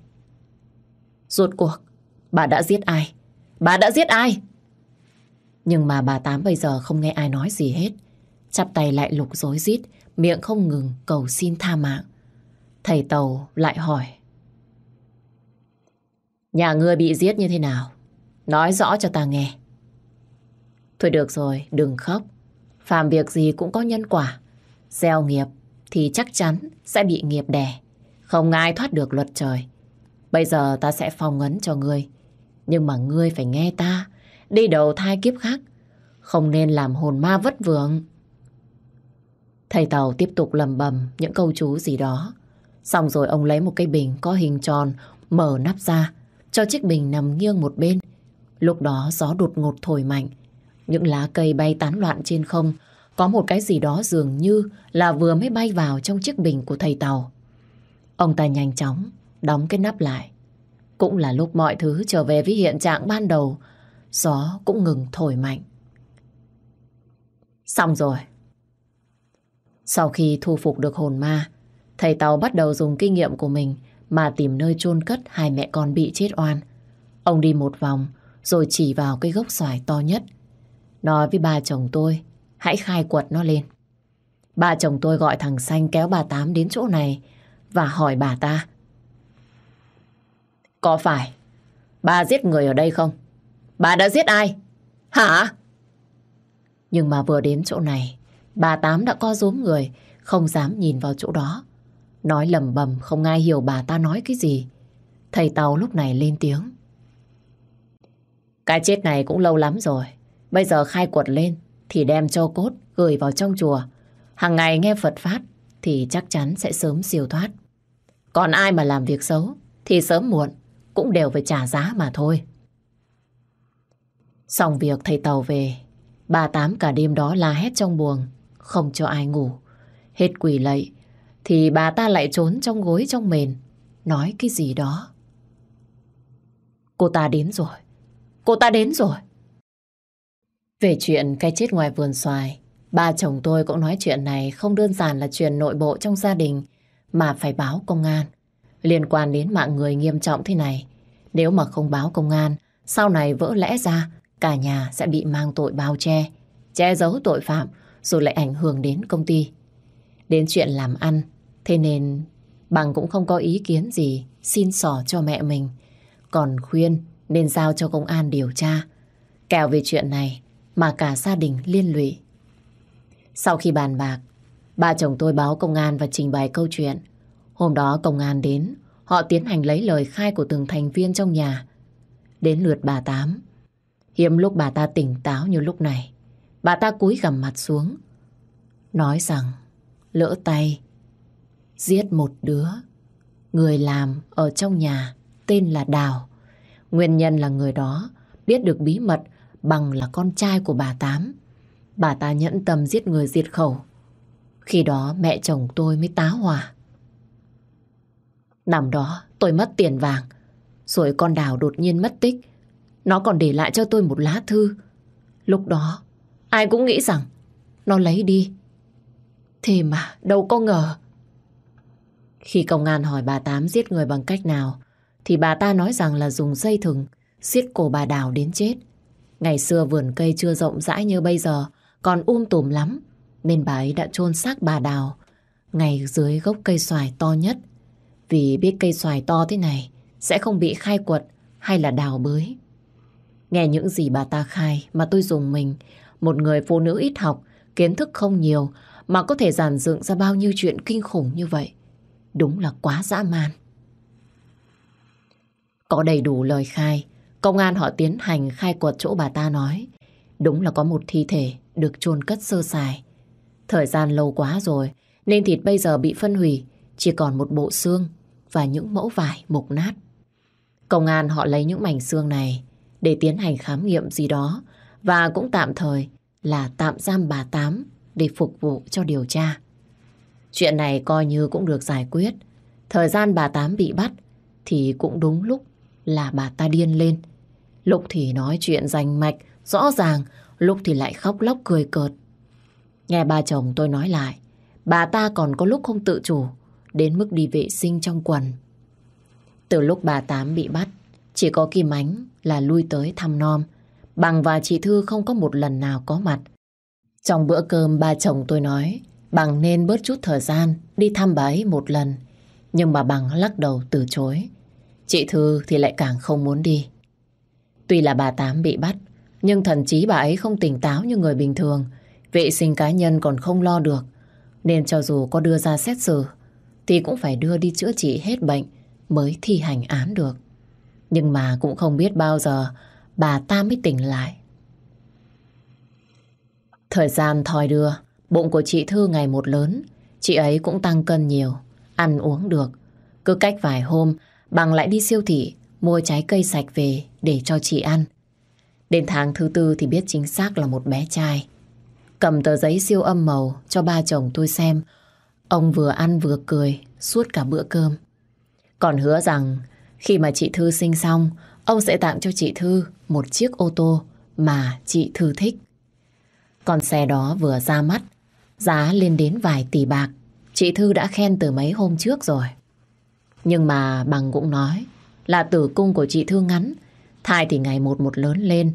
Rốt cuộc, bà đã giết ai? Bà đã giết ai? Nhưng mà bà Tám bây giờ không nghe ai nói gì hết. Chắp tay lại lục rối rít, miệng không ngừng cầu xin tha mạng. Thầy Tàu lại hỏi. Nhà ngươi bị giết như thế nào? Nói rõ cho ta nghe. Thôi được rồi, đừng khóc. Phạm việc gì cũng có nhân quả. Gieo nghiệp thì chắc chắn sẽ bị nghiệp đè. Không ai thoát được luật trời. Bây giờ ta sẽ phong ấn cho ngươi. Nhưng mà ngươi phải nghe ta. Đi đầu thai kiếp khác. Không nên làm hồn ma vất vưởng. Thầy Tàu tiếp tục lầm bầm những câu chú gì đó. Xong rồi ông lấy một cái bình có hình tròn, mở nắp ra, cho chiếc bình nằm nghiêng một bên. Lúc đó gió đột ngột thổi mạnh. Những lá cây bay tán loạn trên không. Có một cái gì đó dường như là vừa mới bay vào trong chiếc bình của thầy Tàu. Ông ta nhanh chóng đóng cái nắp lại. Cũng là lúc mọi thứ trở về với hiện trạng ban đầu. Gió cũng ngừng thổi mạnh. Xong rồi. Sau khi thu phục được hồn ma, thầy Tàu bắt đầu dùng kinh nghiệm của mình mà tìm nơi chôn cất hai mẹ con bị chết oan. Ông đi một vòng rồi chỉ vào cái gốc xoài to nhất. Nói với bà chồng tôi, hãy khai quật nó lên. bà chồng tôi gọi thằng Xanh kéo bà Tám đến chỗ này và hỏi bà ta. Có phải bà giết người ở đây không? Bà đã giết ai? Hả? Nhưng mà vừa đến chỗ này, bà Tám đã co rúm người, không dám nhìn vào chỗ đó. Nói lầm bầm không ai hiểu bà ta nói cái gì. Thầy Tàu lúc này lên tiếng. Cái chết này cũng lâu lắm rồi. Bây giờ khai quật lên thì đem cho cốt gửi vào trong chùa. Hàng ngày nghe Phật Pháp thì chắc chắn sẽ sớm siêu thoát. Còn ai mà làm việc xấu thì sớm muộn cũng đều phải trả giá mà thôi. Xong việc thầy Tàu về, bà Tám cả đêm đó la hét trong buồng, không cho ai ngủ. Hết quỷ lạy, thì bà ta lại trốn trong gối trong mền, nói cái gì đó. Cô ta đến rồi, cô ta đến rồi. Về chuyện cái chết ngoài vườn xoài, ba chồng tôi cũng nói chuyện này không đơn giản là chuyện nội bộ trong gia đình, mà phải báo công an. Liên quan đến mạng người nghiêm trọng thế này, nếu mà không báo công an, sau này vỡ lẽ ra cả nhà sẽ bị mang tội bao che, che giấu tội phạm rồi lại ảnh hưởng đến công ty. Đến chuyện làm ăn, thế nên bằng cũng không có ý kiến gì xin sỏ cho mẹ mình. Còn khuyên nên giao cho công an điều tra. Kèo về chuyện này mà cả gia đình liên lụy. Sau khi bàn bạc, ba chồng tôi báo công an và trình bày câu chuyện. Hôm đó công an đến, họ tiến hành lấy lời khai của từng thành viên trong nhà. Đến lượt bà Tám. Hiếm lúc bà ta tỉnh táo như lúc này. Bà ta cúi gằm mặt xuống. Nói rằng lỡ tay giết một đứa. Người làm ở trong nhà tên là Đào. Nguyên nhân là người đó biết được bí mật bằng là con trai của bà Tám. Bà ta nhẫn tâm giết người diệt khẩu. Khi đó mẹ chồng tôi mới tá hỏa. Năm đó tôi mất tiền vàng. Rồi con Đào đột nhiên mất tích. Nó còn để lại cho tôi một lá thư. Lúc đó ai cũng nghĩ rằng nó lấy đi. Thế mà đâu có ngờ. Khi công an hỏi bà Tám giết người bằng cách nào thì bà ta nói rằng là dùng dây thừng siết cổ bà Đào đến chết. Ngày xưa vườn cây chưa rộng rãi như bây giờ, còn um tùm lắm, nên bà ấy đã chôn xác bà Đào ngay dưới gốc cây xoài to nhất. Vì biết cây xoài to thế này sẽ không bị khai quật hay là đào bới. Nghe những gì bà ta khai mà tôi dùng mình, một người phụ nữ ít học, kiến thức không nhiều mà có thể giàn dựng ra bao nhiêu chuyện kinh khủng như vậy. Đúng là quá dã man. Có đầy đủ lời khai, công an họ tiến hành khai quật chỗ bà ta nói. Đúng là có một thi thể được chôn cất sơ sài. Thời gian lâu quá rồi, nên thịt bây giờ bị phân hủy, chỉ còn một bộ xương và những mẫu vải mục nát. Công an họ lấy những mảnh xương này để tiến hành khám nghiệm gì đó và cũng tạm thời là tạm giam bà Tám để phục vụ cho điều tra. Chuyện này coi như cũng được giải quyết. Thời gian bà Tám bị bắt thì cũng đúng lúc là bà ta điên lên. Lúc thì nói chuyện rành mạch, rõ ràng, lúc thì lại khóc lóc cười cợt. Nghe ba chồng tôi nói lại, bà ta còn có lúc không tự chủ, đến mức đi vệ sinh trong quần. Từ lúc bà Tám bị bắt, chỉ có Kim Ánh là lui tới thăm nom. Bằng và chị Thư không có một lần nào có mặt. Trong bữa cơm ba chồng tôi nói Bằng nên bớt chút thời gian đi thăm bà ấy một lần. Nhưng bà Bằng lắc đầu từ chối. Chị Thư thì lại càng không muốn đi. Tuy là bà Tám bị bắt, nhưng thần trí bà ấy không tỉnh táo như người bình thường. Vệ sinh cá nhân còn không lo được. Nên cho dù có đưa ra xét xử, thì cũng phải đưa đi chữa trị hết bệnh mới thi hành án được. Nhưng mà cũng không biết bao giờ bà ta mới tỉnh lại. Thời gian thoi đưa, bụng của chị Thư ngày một lớn, chị ấy cũng tăng cân nhiều, ăn uống được. Cứ cách vài hôm, bằng lại đi siêu thị, mua trái cây sạch về để cho chị ăn. Đến tháng thứ tư thì biết chính xác là một bé trai. Cầm tờ giấy siêu âm màu cho ba chồng tôi xem. Ông vừa ăn vừa cười suốt cả bữa cơm. Còn hứa rằng khi mà chị Thư sinh xong, ông sẽ tặng cho chị Thư một chiếc ô tô mà chị Thư thích. Con xe đó vừa ra mắt, giá lên đến vài tỷ bạc. Chị Thư đã khen từ mấy hôm trước rồi. Nhưng mà bằng cũng nói là tử cung của chị Thư ngắn, thai thì ngày một một lớn lên,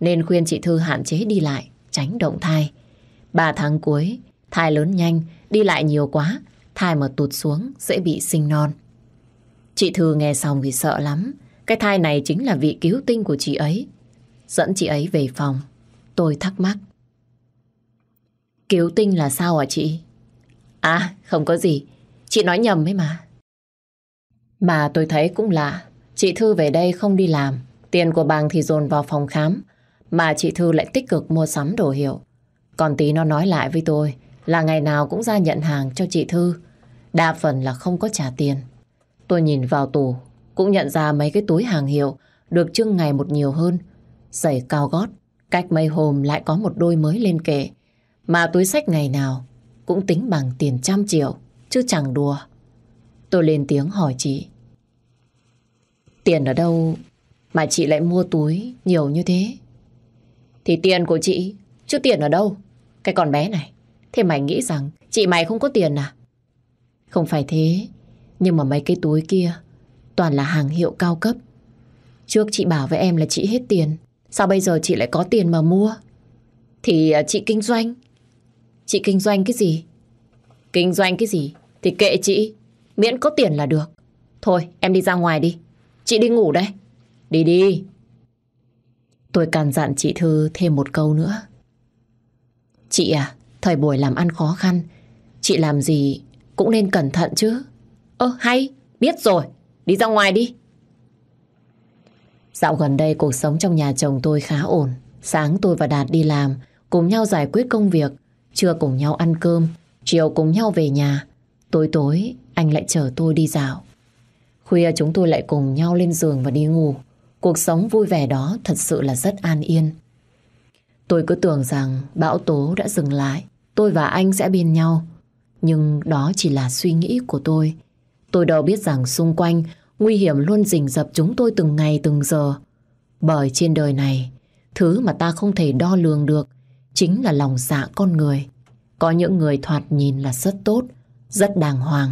nên khuyên chị Thư hạn chế đi lại, tránh động thai. Ba tháng cuối, thai lớn nhanh, đi lại nhiều quá, thai mà tụt xuống dễ bị sinh non. Chị Thư nghe xong thì sợ lắm, cái thai này chính là vị cứu tinh của chị ấy. Dẫn chị ấy về phòng, tôi thắc mắc. Cứu tinh là sao hả chị? À, không có gì. Chị nói nhầm ấy mà. Mà tôi thấy cũng lạ. Chị Thư về đây không đi làm. Tiền của bằng thì dồn vào phòng khám. Mà chị Thư lại tích cực mua sắm đồ hiệu. Còn tí nó nói lại với tôi là ngày nào cũng ra nhận hàng cho chị Thư. Đa phần là không có trả tiền. Tôi nhìn vào tủ cũng nhận ra mấy cái túi hàng hiệu được trưng ngày một nhiều hơn. Giày cao gót, cách mấy hôm lại có một đôi mới lên kệ. Mà túi sách ngày nào cũng tính bằng tiền trăm triệu, chứ chẳng đùa. Tôi lên tiếng hỏi chị. Tiền ở đâu mà chị lại mua túi nhiều như thế? Thì tiền của chị, chứ tiền ở đâu? Cái con bé này, thế mày nghĩ rằng chị mày không có tiền à? Không phải thế, nhưng mà mấy cái túi kia toàn là hàng hiệu cao cấp. Trước chị bảo với em là chị hết tiền, sao bây giờ chị lại có tiền mà mua? Thì à, chị kinh doanh, Chị kinh doanh cái gì? Kinh doanh cái gì? Thì kệ chị. Miễn có tiền là được. Thôi em đi ra ngoài đi. Chị đi ngủ đây. Đi đi. Tôi càn dặn chị Thư thêm một câu nữa. Chị à, Thời buổi làm ăn khó khăn, chị làm gì cũng nên cẩn thận chứ. Ơ hay, biết rồi, đi ra ngoài đi. Dạo gần đây cuộc sống trong nhà chồng tôi khá ổn. Sáng tôi và Đạt đi làm, cùng nhau giải quyết công việc, trưa cùng nhau ăn cơm, chiều cùng nhau về nhà. Tối tối, anh lại chở tôi đi dạo. Khuya chúng tôi lại cùng nhau lên giường và đi ngủ. Cuộc sống vui vẻ đó thật sự là rất an yên. Tôi cứ tưởng rằng bão tố đã dừng lại, tôi và anh sẽ bên nhau. Nhưng đó chỉ là suy nghĩ của tôi. Tôi đâu biết rằng xung quanh nguy hiểm luôn rình rập chúng tôi từng ngày từng giờ. Bởi trên đời này, thứ mà ta không thể đo lường được chính là lòng dạ con người. Có những người thoạt nhìn là rất tốt, rất đàng hoàng,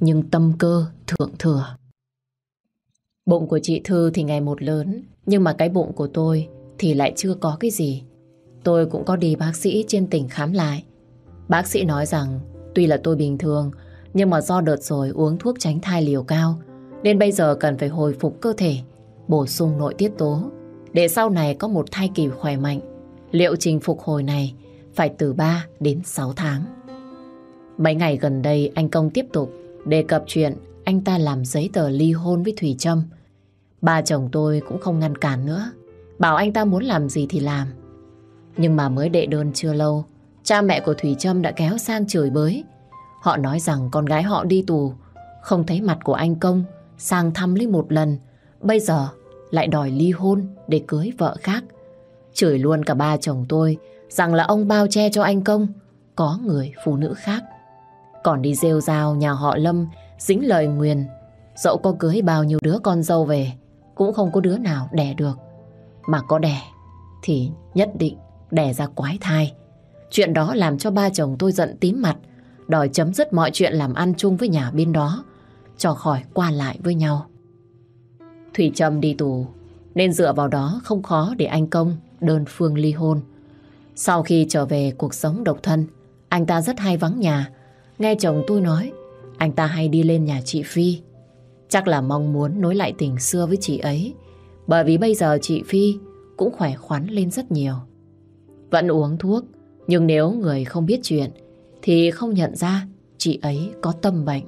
nhưng tâm cơ thượng thừa. Bụng của chị Thư thì ngày một lớn, nhưng mà cái bụng của tôi thì lại chưa có cái gì. Tôi cũng có đi bác sĩ trên tỉnh khám lại. Bác sĩ nói rằng tuy là tôi bình thường, nhưng mà do đợt rồi uống thuốc tránh thai liều cao, nên bây giờ cần phải hồi phục cơ thể, bổ sung nội tiết tố, để sau này có một thai kỳ khỏe mạnh. Liệu trình phục hồi này phải từ 3 đến 6 tháng. Mấy ngày gần đây anh Công tiếp tục đề cập chuyện anh ta làm giấy tờ ly hôn với Thủy Trâm. Ba chồng tôi cũng không ngăn cản nữa. Bảo anh ta muốn làm gì thì làm. Nhưng mà mới đệ đơn chưa lâu, cha mẹ của Thủy Trâm đã kéo sang chửi bới. Họ nói rằng con gái họ đi tù, không thấy mặt của anh Công, sang thăm lấy một lần. Bây giờ lại đòi ly hôn để cưới vợ khác. Chửi luôn cả ba chồng tôi rằng là ông bao che cho anh Công, có người phụ nữ khác. Còn đi rêu rao nhà họ Lâm dính lời nguyền, dẫu có cưới bao nhiêu đứa con dâu về, cũng không có đứa nào đẻ được. Mà có đẻ, thì nhất định đẻ ra quái thai. Chuyện đó làm cho ba chồng tôi giận tím mặt, đòi chấm dứt mọi chuyện làm ăn chung với nhà bên đó, cho khỏi qua lại với nhau. Thủy Trâm đi tù, nên dựa vào đó không khó để anh Công đơn phương ly hôn. Sau khi trở về cuộc sống độc thân, anh ta rất hay vắng nhà. Nghe chồng tôi nói, anh ta hay đi lên nhà chị Phi. Chắc là mong muốn nối lại tình xưa với chị ấy. Bởi vì bây giờ chị Phi cũng khỏe khoắn lên rất nhiều. Vẫn uống thuốc, nhưng nếu người không biết chuyện thì không nhận ra chị ấy có tâm bệnh.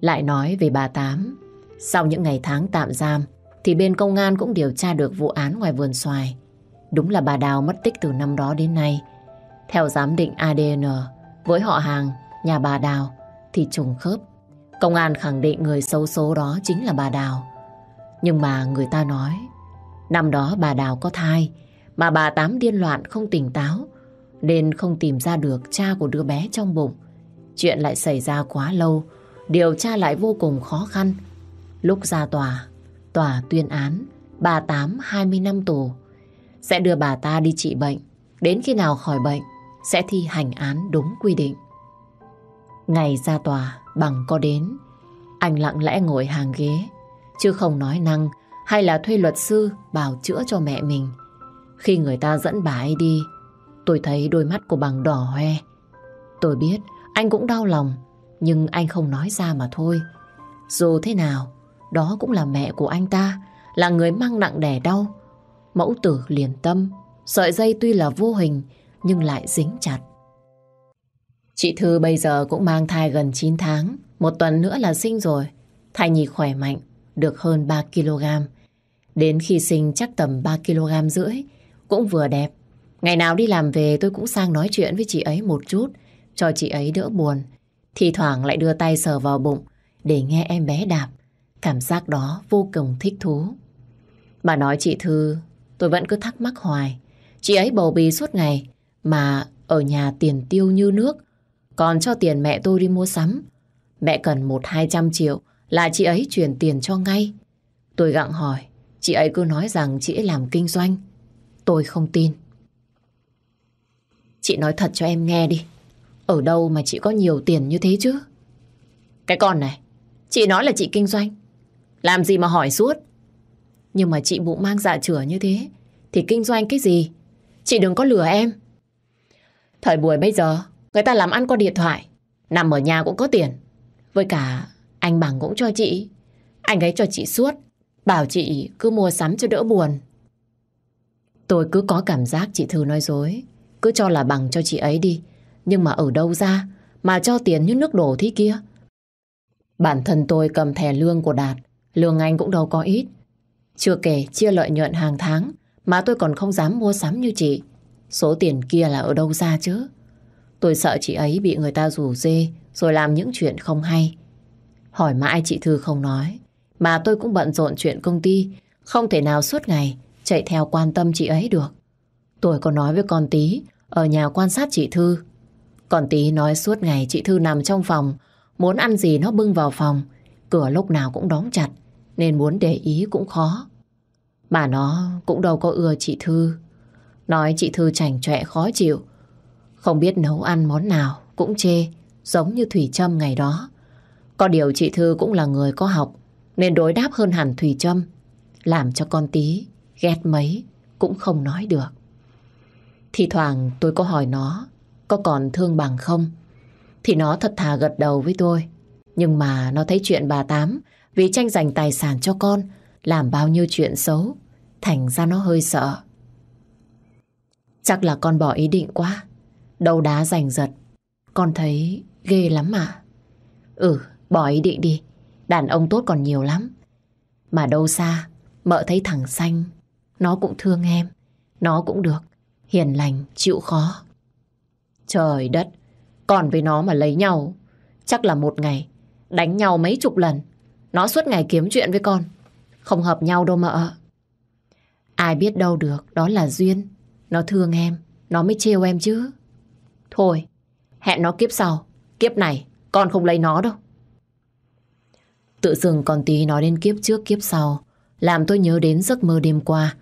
Lại nói về bà Tám, sau những ngày tháng tạm giam thì bên công an cũng điều tra được vụ án ngoài vườn xoài. Đúng là bà Đào mất tích từ năm đó đến nay. Theo giám định ADN với họ hàng nhà bà Đào thì trùng khớp. Công an khẳng định người xấu số đó chính là bà Đào. Nhưng mà người ta nói năm đó bà Đào có thai mà bà Tám điên loạn không tỉnh táo nên không tìm ra được cha của đứa bé trong bụng. Chuyện lại xảy ra quá lâu, điều tra lại vô cùng khó khăn. Lúc ra tòa, tòa tuyên án bà Tám 20 năm tù. Sẽ đưa bà ta đi trị bệnh, đến khi nào khỏi bệnh sẽ thi hành án đúng quy định. Ngày ra tòa, bằng có đến, anh lặng lẽ ngồi hàng ghế, chứ không nói năng hay là thuê luật sư bảo chữa cho mẹ mình. Khi người ta dẫn bà ấy đi, tôi thấy đôi mắt của bằng đỏ hoe. Tôi biết anh cũng đau lòng, nhưng anh không nói ra mà thôi. Dù thế nào, đó cũng là mẹ của anh ta, là người mang nặng đẻ đau. Mẫu tử liền tâm, sợi dây tuy là vô hình nhưng lại dính chặt. Chị Thư bây giờ cũng mang thai gần 9 tháng, một tuần nữa là sinh rồi. Thai nhi khỏe mạnh, được hơn 3 kg. Đến khi sinh chắc tầm 3 kg rưỡi, cũng vừa đẹp. Ngày nào đi làm về tôi cũng sang nói chuyện với chị ấy một chút, cho chị ấy đỡ buồn. Thì thoảng lại đưa tay sờ vào bụng để nghe em bé đạp. Cảm giác đó vô cùng thích thú. Bà nói chị Thư, tôi vẫn cứ thắc mắc hoài. Chị ấy bầu bì suốt ngày, mà ở nhà tiền tiêu như nước, còn cho tiền mẹ tôi đi mua sắm. Mẹ cần một hai trăm triệu là chị ấy chuyển tiền cho ngay. Tôi gặng hỏi, chị ấy cứ nói rằng chị ấy làm kinh doanh. Tôi không tin. Chị nói thật cho em nghe đi. Ở đâu mà chị có nhiều tiền như thế chứ? Cái con này, chị nói là chị kinh doanh. Làm gì mà hỏi suốt? Nhưng mà chị bụng mang dạ chửa như thế, thì kinh doanh cái gì? Chị đừng có lừa em. Thời buổi bây giờ, người ta làm ăn qua điện thoại, nằm ở nhà cũng có tiền. Với cả, anh Bằng cũng cho chị. Anh ấy cho chị suốt, bảo chị cứ mua sắm cho đỡ buồn. Tôi cứ có cảm giác chị Thư nói dối. cứ cho là bằng cho chị ấy đi. Nhưng mà ở đâu ra mà cho tiền như nước đổ thế kia? Bản thân tôi cầm thẻ lương của Đạt, lương anh cũng đâu có ít. Chưa kể chia lợi nhuận hàng tháng mà tôi còn không dám mua sắm như chị. Số tiền kia là ở đâu ra chứ? Tôi sợ chị ấy bị người ta rủ dê rồi làm những chuyện không hay. Hỏi mãi chị Thư không nói. Mà tôi cũng bận rộn chuyện công ty, không thể nào suốt ngày chạy theo quan tâm chị ấy được. Tôi có nói với con tí ở nhà quan sát chị Thư. con tí nói suốt ngày chị Thư nằm trong phòng, muốn ăn gì nó bưng vào phòng, cửa lúc nào cũng đóng chặt, nên muốn để ý cũng khó. bà nó cũng đâu có ưa chị Thư. Nói chị Thư chảnh chọe khó chịu, không biết nấu ăn món nào cũng chê, giống như Thủy Trâm ngày đó. Có điều chị Thư cũng là người có học, nên đối đáp hơn hẳn Thủy Trâm, làm cho con tí ghét mấy cũng không nói được. Thì thoảng tôi có hỏi nó có còn thương bằng không? Thì nó thật thà gật đầu với tôi. Nhưng mà nó thấy chuyện bà Tám vì tranh giành tài sản cho con làm bao nhiêu chuyện xấu. Thành ra nó hơi sợ. Chắc là con bỏ ý định quá. Đầu đá giành giật. Con thấy ghê lắm mà. Ừ, bỏ ý định đi. Đàn ông tốt còn nhiều lắm. Mà đâu xa, mợ thấy thằng xanh. Nó cũng thương em. Nó cũng được. Hiền lành, chịu khó. Trời đất, còn với nó mà lấy nhau, chắc là một ngày đánh nhau mấy chục lần. Nó suốt ngày kiếm chuyện với con. Không hợp nhau đâu mợ. Ai biết đâu được, đó là duyên. Nó thương em, nó mới trêu em chứ. Thôi, hẹn nó kiếp sau. Kiếp này, con không lấy nó đâu. Tự dưng còn tí nói đến kiếp trước kiếp sau, làm tôi nhớ đến giấc mơ đêm qua.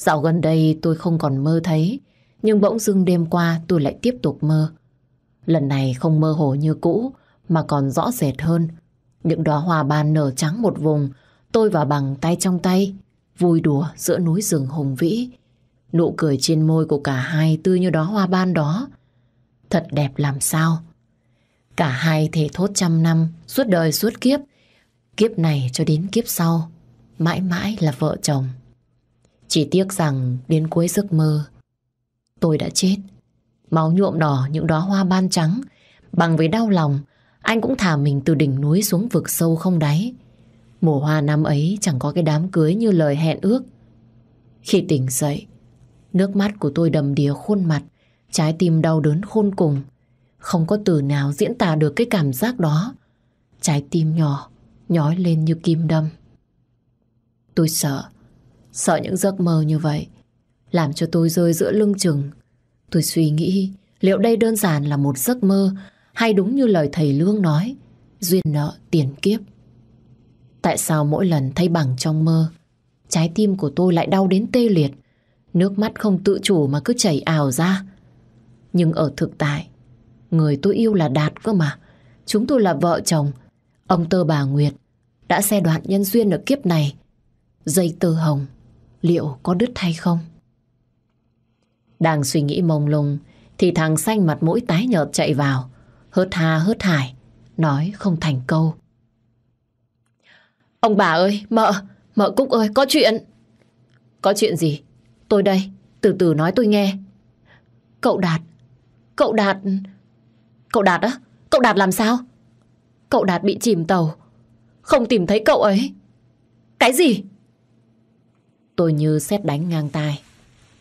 Dạo gần đây tôi không còn mơ thấy, nhưng bỗng dưng đêm qua tôi lại tiếp tục mơ. Lần này không mơ hồ như cũ, mà còn rõ rệt hơn. Những đóa hoa ban nở trắng một vùng, tôi và bằng tay trong tay, vui đùa giữa núi rừng hùng vĩ. Nụ cười trên môi của cả hai tươi như đóa hoa ban đó. Thật đẹp làm sao. Cả hai thể thốt trăm năm, suốt đời suốt kiếp. Kiếp này cho đến kiếp sau, mãi mãi là vợ chồng. Chỉ tiếc rằng đến cuối giấc mơ, tôi đã chết. Máu nhuộm đỏ những đóa hoa ban trắng, bằng với đau lòng, anh cũng thả mình từ đỉnh núi xuống vực sâu không đáy. Mùa hoa năm ấy chẳng có cái đám cưới như lời hẹn ước. Khi tỉnh dậy, nước mắt của tôi đầm đìa khuôn mặt, trái tim đau đớn khôn cùng. Không có từ nào diễn tả được cái cảm giác đó. Trái tim nhỏ, nhói lên như kim đâm. Tôi sợ, sợ những giấc mơ như vậy, làm cho tôi rơi giữa lưng chừng. Tôi suy nghĩ liệu đây đơn giản là một giấc mơ hay đúng như lời thầy Lương nói, duyên nợ tiền kiếp. Tại sao mỗi lần thấy bằng trong mơ, trái tim của tôi lại đau đến tê liệt, nước mắt không tự chủ mà cứ chảy ào ra. Nhưng ở thực tại, người tôi yêu là Đạt cơ mà, chúng tôi là vợ chồng, ông tơ bà Nguyệt đã xe đoạn nhân duyên ở kiếp này. Dây tơ hồng, liệu có đứt hay không? Đang suy nghĩ mông lung thì thằng xanh mặt mũi tái nhợt chạy vào, hớt ha hớt hải, nói không thành câu. Ông bà ơi, mợ, mợ Cúc ơi, có chuyện. Có chuyện gì? Tôi đây, từ từ nói tôi nghe. Cậu Đạt, cậu Đạt... Cậu Đạt á? Cậu Đạt làm sao? Cậu Đạt bị chìm tàu, không tìm thấy cậu ấy. Cái gì? Tôi như xét đánh ngang tai.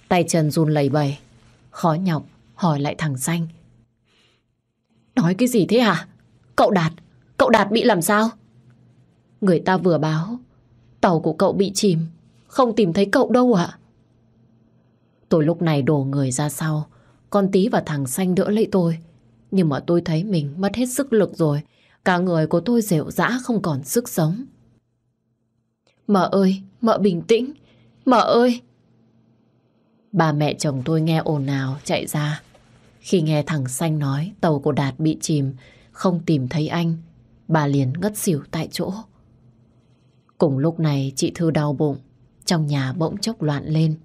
Tay chân run lẩy bẩy. Khó nhọc hỏi lại thằng xanh. Nói cái gì thế hả? Cậu Đạt, cậu Đạt bị làm sao? Người ta vừa báo tàu của cậu bị chìm, không tìm thấy cậu đâu ạ. Tôi lúc này đổ người ra sau, con tí và thằng xanh đỡ lấy tôi. Nhưng mà tôi thấy mình mất hết sức lực rồi, cả người của tôi rệu rã không còn sức sống. Mợ ơi, mợ bình tĩnh, mợ ơi. Bà mẹ chồng tôi nghe ồn ào chạy ra. Khi nghe thằng Xanh nói tàu của Đạt bị chìm, không tìm thấy anh, bà liền ngất xỉu tại chỗ. Cùng lúc này chị Thư đau bụng, trong nhà bỗng chốc loạn lên.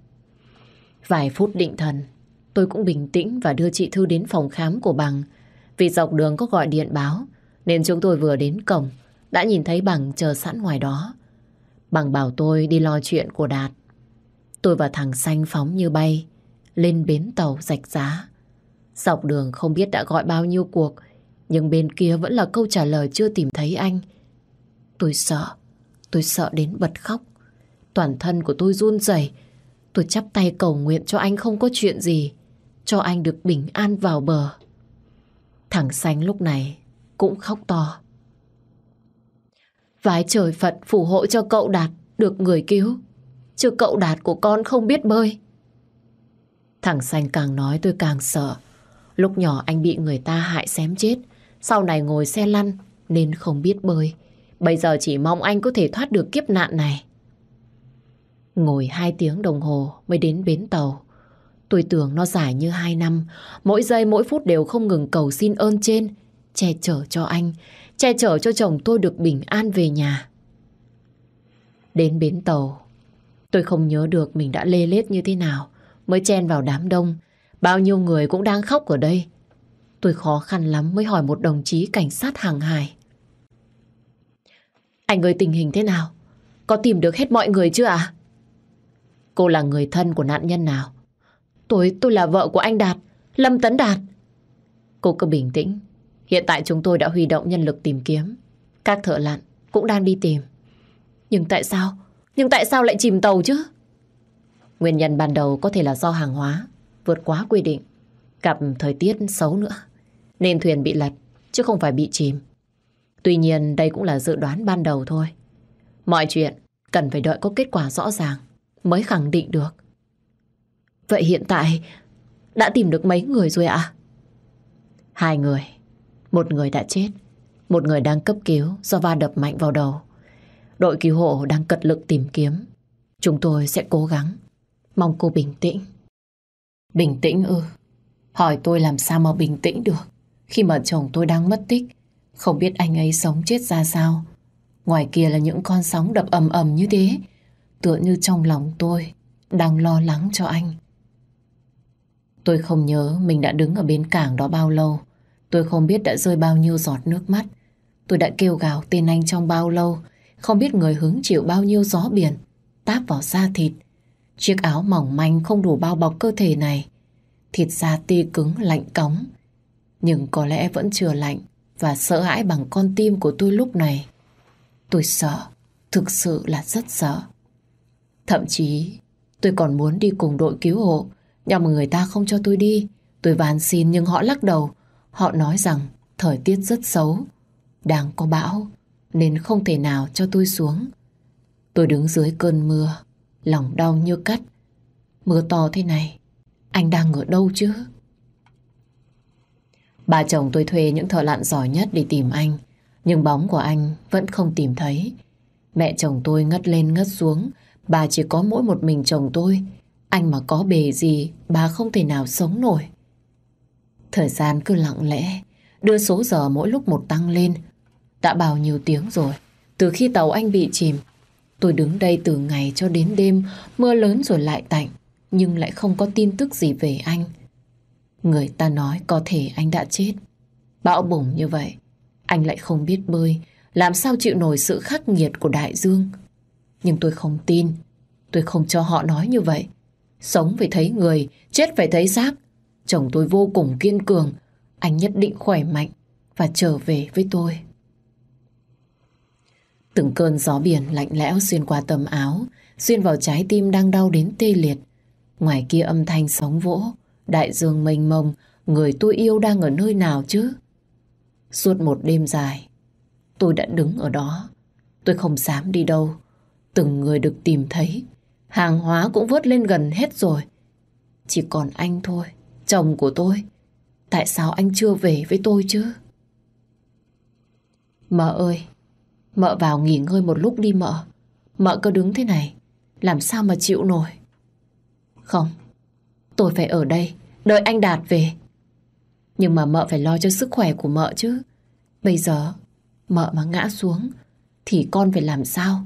Vài phút định thần, tôi cũng bình tĩnh và đưa chị Thư đến phòng khám của Bằng. Vì dọc đường có gọi điện báo, nên chúng tôi vừa đến cổng, đã nhìn thấy Bằng chờ sẵn ngoài đó. Bằng bảo tôi đi lo chuyện của Đạt. Tôi và thằng Xanh phóng như bay, lên bến tàu rạch giá. Dọc đường không biết đã gọi bao nhiêu cuộc, nhưng bên kia vẫn là câu trả lời chưa tìm thấy anh. Tôi sợ, tôi sợ đến bật khóc. Toàn thân của tôi run rẩy. Tôi chắp tay cầu nguyện cho anh không có chuyện gì, cho anh được bình an vào bờ. Thằng Xanh lúc này cũng khóc to. Vái trời Phật phù hộ cho cậu Đạt được người cứu. Chứ cậu Đạt của con không biết bơi. Thằng Xanh càng nói tôi càng sợ. Lúc nhỏ anh bị người ta hại xém chết. Sau này ngồi xe lăn nên không biết bơi. Bây giờ chỉ mong anh có thể thoát được kiếp nạn này. Ngồi hai tiếng đồng hồ mới đến bến tàu. Tôi tưởng nó dài như hai năm. Mỗi giây mỗi phút đều không ngừng cầu xin ơn trên. Che chở cho anh. Che chở cho chồng tôi được bình an về nhà. Đến bến tàu. Tôi không nhớ được mình đã lê lết như thế nào. Mới chen vào đám đông. Bao nhiêu người cũng đang khóc ở đây. Tôi khó khăn lắm mới hỏi một đồng chí cảnh sát hàng hải. Anh ơi tình hình thế nào? Có tìm được hết mọi người chưa ạ? Cô là người thân của nạn nhân nào? Tôi, tôi là vợ của anh Đạt, Lâm Tấn Đạt. Cô cứ bình tĩnh. Hiện tại chúng tôi đã huy động nhân lực tìm kiếm. Các thợ lặn cũng đang đi tìm. Nhưng tại sao? Nhưng tại sao lại chìm tàu chứ? Nguyên nhân ban đầu có thể là do hàng hóa vượt quá quy định, gặp thời tiết xấu nữa, nên thuyền bị lật, chứ không phải bị chìm. Tuy nhiên đây cũng là dự đoán ban đầu thôi. Mọi chuyện cần phải đợi có kết quả rõ ràng mới khẳng định được. Vậy hiện tại đã tìm được mấy người rồi ạ? Hai người. Một người đã chết, một người đang cấp cứu do va đập mạnh vào đầu. Đội cứu hộ đang cật lực tìm kiếm. Chúng tôi sẽ cố gắng. Mong cô bình tĩnh. Bình tĩnh ư? Hỏi tôi làm sao mà bình tĩnh được khi mà chồng tôi đang mất tích. Không biết anh ấy sống chết ra sao. Ngoài kia là những con sóng đập ầm ầm như thế. Tựa như trong lòng tôi đang lo lắng cho anh. Tôi không nhớ mình đã đứng ở bến cảng đó bao lâu. Tôi không biết đã rơi bao nhiêu giọt nước mắt. Tôi đã kêu gào tên anh trong bao lâu. Không biết người hứng chịu bao nhiêu gió biển táp vào da thịt. Chiếc áo mỏng manh không đủ bao bọc cơ thể này. Thịt da ti cứng lạnh cóng. Nhưng có lẽ vẫn chưa lạnh và sợ hãi bằng con tim của tôi lúc này. Tôi sợ, thực sự là rất sợ. Thậm chí tôi còn muốn đi cùng đội cứu hộ nhưng mà người ta không cho tôi đi. Tôi van xin nhưng họ lắc đầu. Họ nói rằng thời tiết rất xấu, đang có bão nên không thể nào cho tôi xuống. Tôi đứng dưới cơn mưa, lòng đau như cắt. Mưa to thế này, anh đang ở đâu chứ? Bà chồng tôi thuê những thợ lặn giỏi nhất để tìm anh, nhưng bóng của anh vẫn không tìm thấy. Mẹ chồng tôi ngất lên ngất xuống, bà chỉ có mỗi một mình chồng tôi. Anh mà có bề gì, bà không thể nào sống nổi. Thời gian cứ lặng lẽ, đưa số giờ mỗi lúc một tăng lên. Đã bao nhiêu tiếng rồi, từ khi tàu anh bị chìm, Tôi đứng đây từ ngày cho đến đêm, mưa lớn rồi lại tạnh, nhưng lại không có tin tức gì về anh. Người ta nói có thể anh đã chết. Bão bùng như vậy, anh lại không biết bơi, làm sao chịu nổi sự khắc nghiệt của đại dương. Nhưng tôi không tin, tôi không cho họ nói như vậy. Sống phải thấy người, chết phải thấy xác. Chồng tôi vô cùng kiên cường, anh nhất định khỏe mạnh và trở về với tôi. Từng cơn gió biển lạnh lẽo xuyên qua tầm áo, xuyên vào trái tim đang đau đến tê liệt. Ngoài kia âm thanh sóng vỗ, đại dương mênh mông, người tôi yêu đang ở nơi nào chứ? Suốt một đêm dài, tôi đã đứng ở đó. Tôi không dám đi đâu. Từng người được tìm thấy, hàng hóa cũng vớt lên gần hết rồi. Chỉ còn anh thôi, chồng của tôi. Tại sao anh chưa về với tôi chứ? Mợ ơi, Mợ vào nghỉ ngơi một lúc đi mợ. Mợ cứ đứng thế này, làm sao mà chịu nổi? Không, tôi phải ở đây, đợi anh Đạt về. Nhưng mà mợ phải lo cho sức khỏe của mợ chứ. Bây giờ, mợ mà ngã xuống, thì con phải làm sao?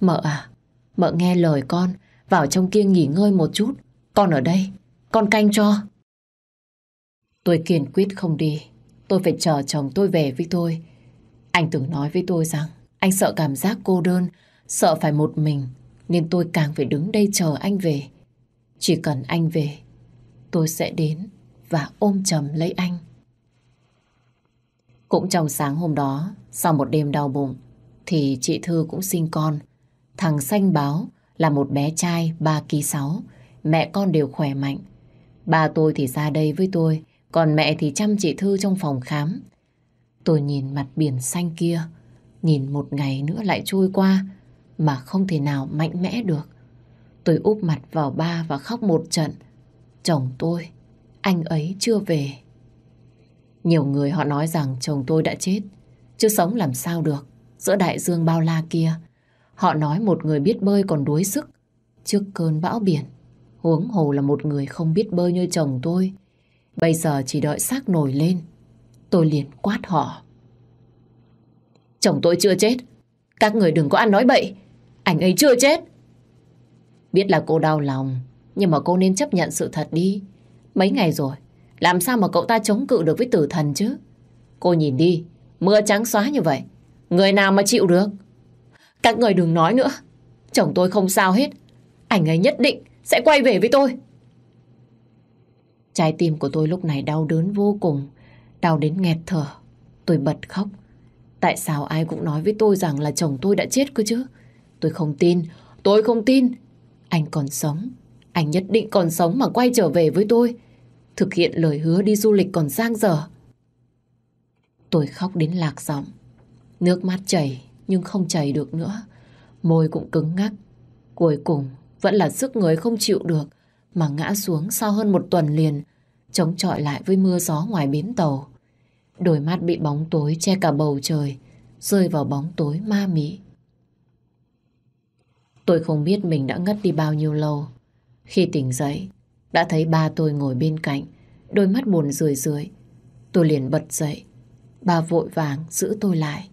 Mợ à, mợ nghe lời con, vào trong kia nghỉ ngơi một chút. Con ở đây, con canh cho. Tôi kiên quyết không đi. Tôi phải chờ chồng tôi về với tôi. Anh từng nói với tôi rằng anh sợ cảm giác cô đơn, sợ phải một mình, nên tôi càng phải đứng đây chờ anh về. Chỉ cần anh về, tôi sẽ đến và ôm chầm lấy anh. Cũng trong sáng hôm đó, sau một đêm đau bụng, thì chị Thư cũng sinh con. Thằng Xanh báo là một bé trai 3 kg 6, mẹ con đều khỏe mạnh. Ba tôi thì ra đây với tôi, còn mẹ thì chăm chị Thư trong phòng khám. Tôi nhìn mặt biển xanh kia, nhìn một ngày nữa lại trôi qua mà không thể nào mạnh mẽ được. Tôi úp mặt vào ba và khóc một trận. Chồng tôi, anh ấy chưa về. Nhiều người họ nói rằng chồng tôi đã chết, chứ sống làm sao được giữa đại dương bao la kia. Họ nói một người biết bơi còn đuối sức trước cơn bão biển. Huống hồ là một người không biết bơi như chồng tôi. Bây giờ chỉ đợi xác nổi lên. Tôi liền quát họ. Chồng tôi chưa chết. Các người đừng có ăn nói bậy. Anh ấy chưa chết. Biết là cô đau lòng, nhưng mà cô nên chấp nhận sự thật đi. Mấy ngày rồi, làm sao mà cậu ta chống cự được với tử thần chứ? Cô nhìn đi, mưa trắng xóa như vậy. Người nào mà chịu được? Các người đừng nói nữa. Chồng tôi không sao hết. Anh ấy nhất định sẽ quay về với tôi. Trái tim của tôi lúc này đau đớn vô cùng. Đau đến nghẹt thở. Tôi bật khóc. Tại sao ai cũng nói với tôi rằng là chồng tôi đã chết cơ chứ? Tôi không tin. Tôi không tin. Anh còn sống. Anh nhất định còn sống mà quay trở về với tôi. Thực hiện lời hứa đi du lịch còn sang dở. Tôi khóc đến lạc giọng. Nước mắt chảy, nhưng không chảy được nữa. Môi cũng cứng ngắc. Cuối cùng, vẫn là sức người không chịu được, mà ngã xuống sau hơn một tuần liền, chống chọi lại với mưa gió ngoài bến tàu. Đôi mắt bị bóng tối che cả bầu trời rơi vào bóng tối ma mị. Tôi không biết mình đã ngất đi bao nhiêu lâu. Khi tỉnh dậy, đã thấy ba tôi ngồi bên cạnh, đôi mắt buồn rười rượi. Tôi liền bật dậy, ba vội vàng giữ tôi lại.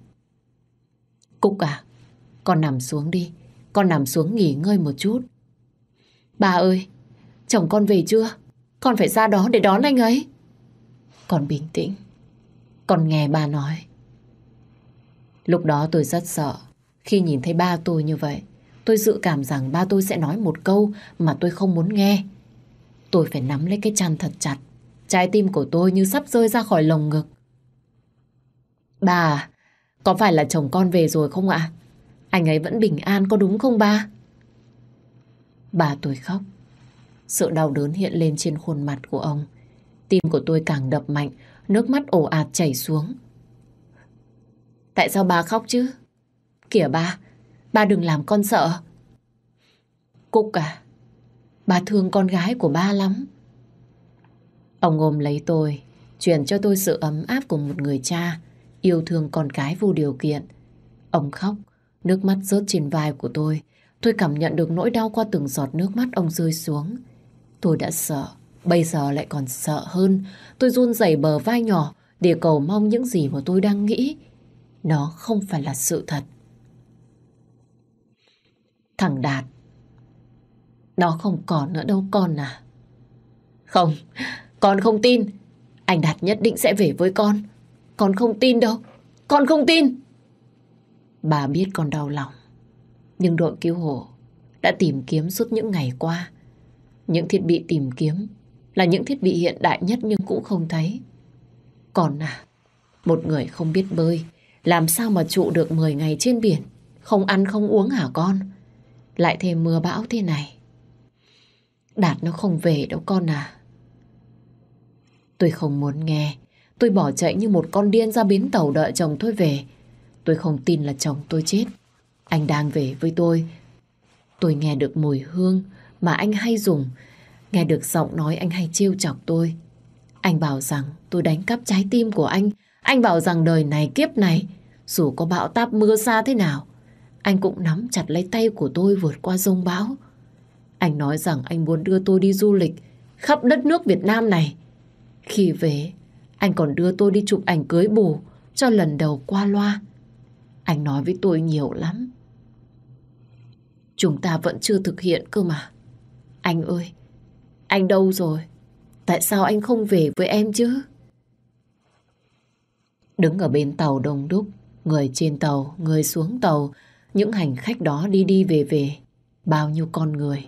Cúc à, con nằm xuống đi, con nằm xuống nghỉ ngơi một chút. Bà ơi, chồng con về chưa? Con phải ra đó để đón anh ấy. Con bình tĩnh, con nghe ba nói. Lúc đó tôi rất sợ khi nhìn thấy ba tôi như vậy. Tôi dự cảm rằng ba tôi sẽ nói một câu mà tôi không muốn nghe. Tôi phải nắm lấy cái chăn thật chặt. Trái tim của tôi như sắp rơi ra khỏi lồng ngực. Bà, có phải là chồng con về rồi không ạ? Anh ấy vẫn bình an có đúng không ba? Bà tôi khóc. Sự đau đớn hiện lên trên khuôn mặt của ông. Tim của tôi càng đập mạnh, nước mắt ồ ạt chảy xuống. Tại sao bà khóc chứ? Kìa ba, ba đừng làm con sợ. Cúc à, ba thương con gái của ba lắm. Ông ôm lấy tôi, truyền cho tôi sự ấm áp của một người cha, yêu thương con cái vô điều kiện. Ông khóc, nước mắt rớt trên vai của tôi. Tôi cảm nhận được nỗi đau qua từng giọt nước mắt ông rơi xuống. Tôi đã sợ, bây giờ lại còn sợ hơn. Tôi run rẩy bờ vai nhỏ để cầu mong những gì mà tôi đang nghĩ. Nó không phải là sự thật. Thằng Đạt, nó không còn nữa đâu con à. Không, con không tin. Anh Đạt nhất định sẽ về với con. Con không tin đâu. Con không tin. Bà biết con đau lòng. Nhưng đội cứu hộ đã tìm kiếm suốt những ngày qua. Những thiết bị tìm kiếm là những thiết bị hiện đại nhất nhưng cũng không thấy. Còn à, một người không biết bơi, làm sao mà trụ được 10 ngày trên biển, không ăn không uống hả con? Lại thêm mưa bão thế này. Đạt nó không về đâu con à. Tôi không muốn nghe. Tôi bỏ chạy như một con điên ra bến tàu đợi chồng tôi về. Tôi không tin là chồng tôi chết. Anh đang về với tôi. Tôi nghe được mùi hương mà anh hay dùng. Nghe được giọng nói anh hay trêu chọc tôi. Anh bảo rằng tôi đánh cắp trái tim của anh. Anh bảo rằng đời này kiếp này, dù có bão táp mưa xa thế nào, anh cũng nắm chặt lấy tay của tôi vượt qua rông bão. Anh nói rằng anh muốn đưa tôi đi du lịch khắp đất nước Việt Nam này. Khi về, anh còn đưa tôi đi chụp ảnh cưới bù cho lần đầu qua loa. Anh nói với tôi nhiều lắm. Chúng ta vẫn chưa thực hiện cơ mà. Anh ơi, anh đâu rồi? Tại sao anh không về với em chứ? Đứng ở bên tàu đông đúc, người trên tàu, người xuống tàu, những hành khách đó đi đi về về. Bao nhiêu con người,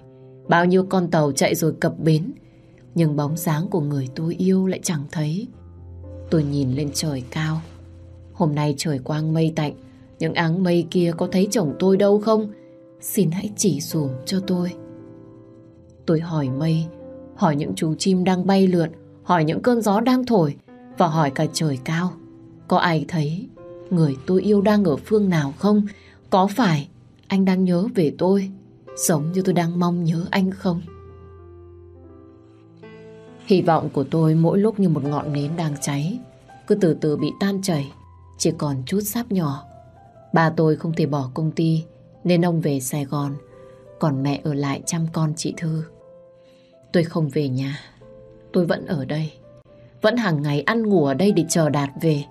bao nhiêu con tàu chạy rồi cập bến. Nhưng bóng dáng của người tôi yêu lại chẳng thấy. Tôi nhìn lên trời cao. Hôm nay trời quang mây tạnh, những áng mây kia có thấy chồng tôi đâu không? Xin hãy chỉ dùm cho tôi. Tôi hỏi mây, hỏi những chú chim đang bay lượn, hỏi những cơn gió đang thổi và hỏi cả trời cao. Có ai thấy người tôi yêu đang ở phương nào không? Có phải anh đang nhớ về tôi, giống như tôi đang mong nhớ anh không? Hy vọng của tôi mỗi lúc như một ngọn nến đang cháy, cứ từ từ bị tan chảy, chỉ còn chút sáp nhỏ. Ba tôi không thể bỏ công ty, nên ông về Sài Gòn, còn mẹ ở lại chăm con chị Thư. Tôi không về nhà, tôi vẫn ở đây. Vẫn hàng ngày ăn ngủ ở đây để chờ Đạt về.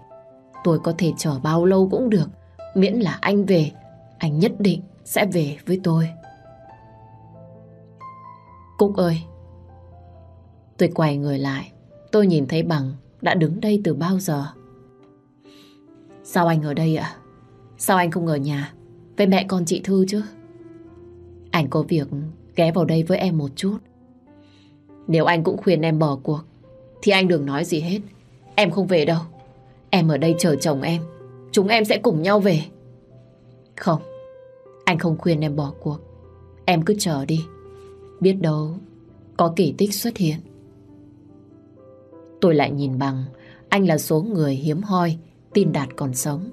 Tôi có thể chờ bao lâu cũng được, miễn là anh về, anh nhất định sẽ về với tôi. Cúc ơi! Tôi quay người lại, tôi nhìn thấy bằng đã đứng đây từ bao giờ. Sao anh ở đây ạ? Sao anh không ở nhà với mẹ con chị Thư chứ? Anh có việc ghé vào đây với em một chút. Nếu anh cũng khuyên em bỏ cuộc, thì anh đừng nói gì hết. Em không về đâu. Em ở đây chờ chồng em. Chúng em sẽ cùng nhau về. Không. Anh không khuyên em bỏ cuộc. Em cứ chờ đi. Biết đâu, có kỳ tích xuất hiện. Tôi lại nhìn bằng, anh là số người hiếm hoi, tin Đạt còn sống.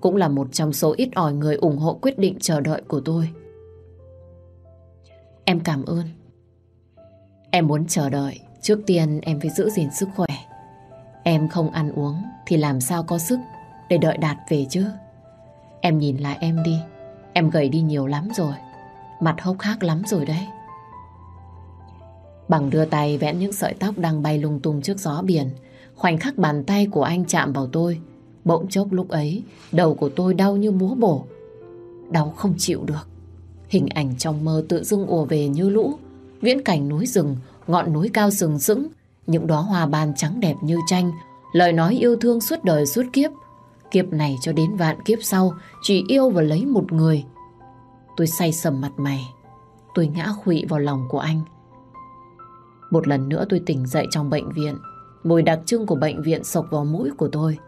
Cũng là một trong số ít ỏi người ủng hộ quyết định chờ đợi của tôi. Em cảm ơn. Em muốn chờ đợi, trước tiên em phải giữ gìn sức khỏe. Em không ăn uống thì làm sao có sức để đợi Đạt về chứ. Em nhìn lại em đi, em gầy đi nhiều lắm rồi. Mặt hốc hác lắm rồi đấy. Bằng đưa tay vẽ những sợi tóc đang bay lung tung trước gió biển. Khoảnh khắc bàn tay của anh chạm vào tôi. Bỗng chốc lúc ấy, đầu của tôi đau như múa bổ. Đau không chịu được. Hình ảnh trong mơ tự dưng ùa về như lũ. Viễn cảnh núi rừng, ngọn núi cao sừng sững, những đóa hoa ban trắng đẹp như tranh, lời nói yêu thương suốt đời suốt kiếp. Kiếp này cho đến vạn kiếp sau, chỉ yêu và lấy một người. Tôi say sầm mặt mày, tôi ngã khụy vào lòng của anh. Một lần nữa tôi tỉnh dậy trong bệnh viện, mùi đặc trưng của bệnh viện sộc vào mũi của tôi.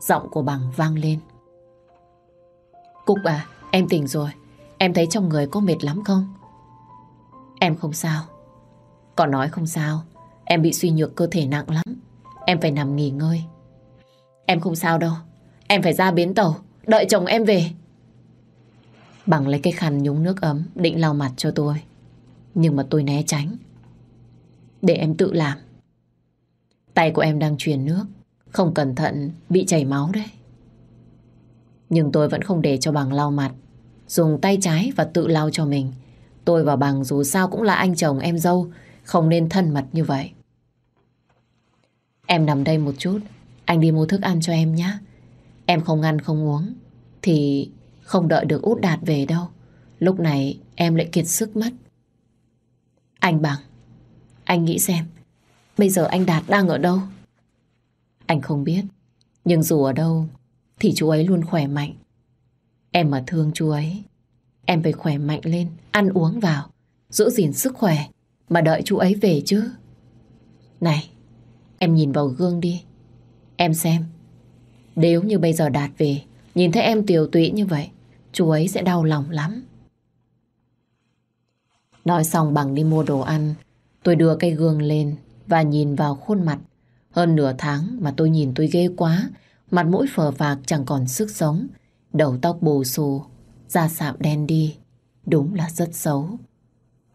Giọng của bằng vang lên. Cúc à, em tỉnh rồi. Em thấy trong người có mệt lắm không? Em không sao. Còn nói không sao. Em bị suy nhược cơ thể nặng lắm. Em phải nằm nghỉ ngơi. Em không sao đâu. Em phải ra bến tàu. Đợi chồng em về. Bằng lấy cái khăn nhúng nước ấm, định lau mặt cho tôi. Nhưng mà tôi né tránh. Để em tự làm. Tay của em đang truyền nước. Không cẩn thận, bị chảy máu đấy. Nhưng tôi vẫn không để cho bằng lau mặt. Dùng tay trái và tự lau cho mình. Tôi và bằng dù sao cũng là anh chồng em dâu. Không nên thân mật như vậy. Em nằm đây một chút. Anh đi mua thức ăn cho em nhé. Em không ăn không uống. Thì không đợi được út đạt về đâu. Lúc này em lại kiệt sức mất. Anh bằng. Anh nghĩ xem. Bây giờ anh Đạt đang ở đâu? Anh không biết. Nhưng dù ở đâu thì chú ấy luôn khỏe mạnh. Em mà thương chú ấy, em phải khỏe mạnh lên, ăn uống vào, giữ gìn sức khỏe mà đợi chú ấy về chứ. Này, em nhìn vào gương đi. Em xem. Nếu như bây giờ Đạt về, nhìn thấy em tiều tụy như vậy, chú ấy sẽ đau lòng lắm. Nói xong bằng đi mua đồ ăn, tôi đưa cây gương lên và nhìn vào khuôn mặt hơn nửa tháng mà tôi nhìn tôi ghê quá. Mặt mũi phờ phạc chẳng còn sức sống. Đầu tóc bù xù, da sạm đen đi. Đúng là rất xấu.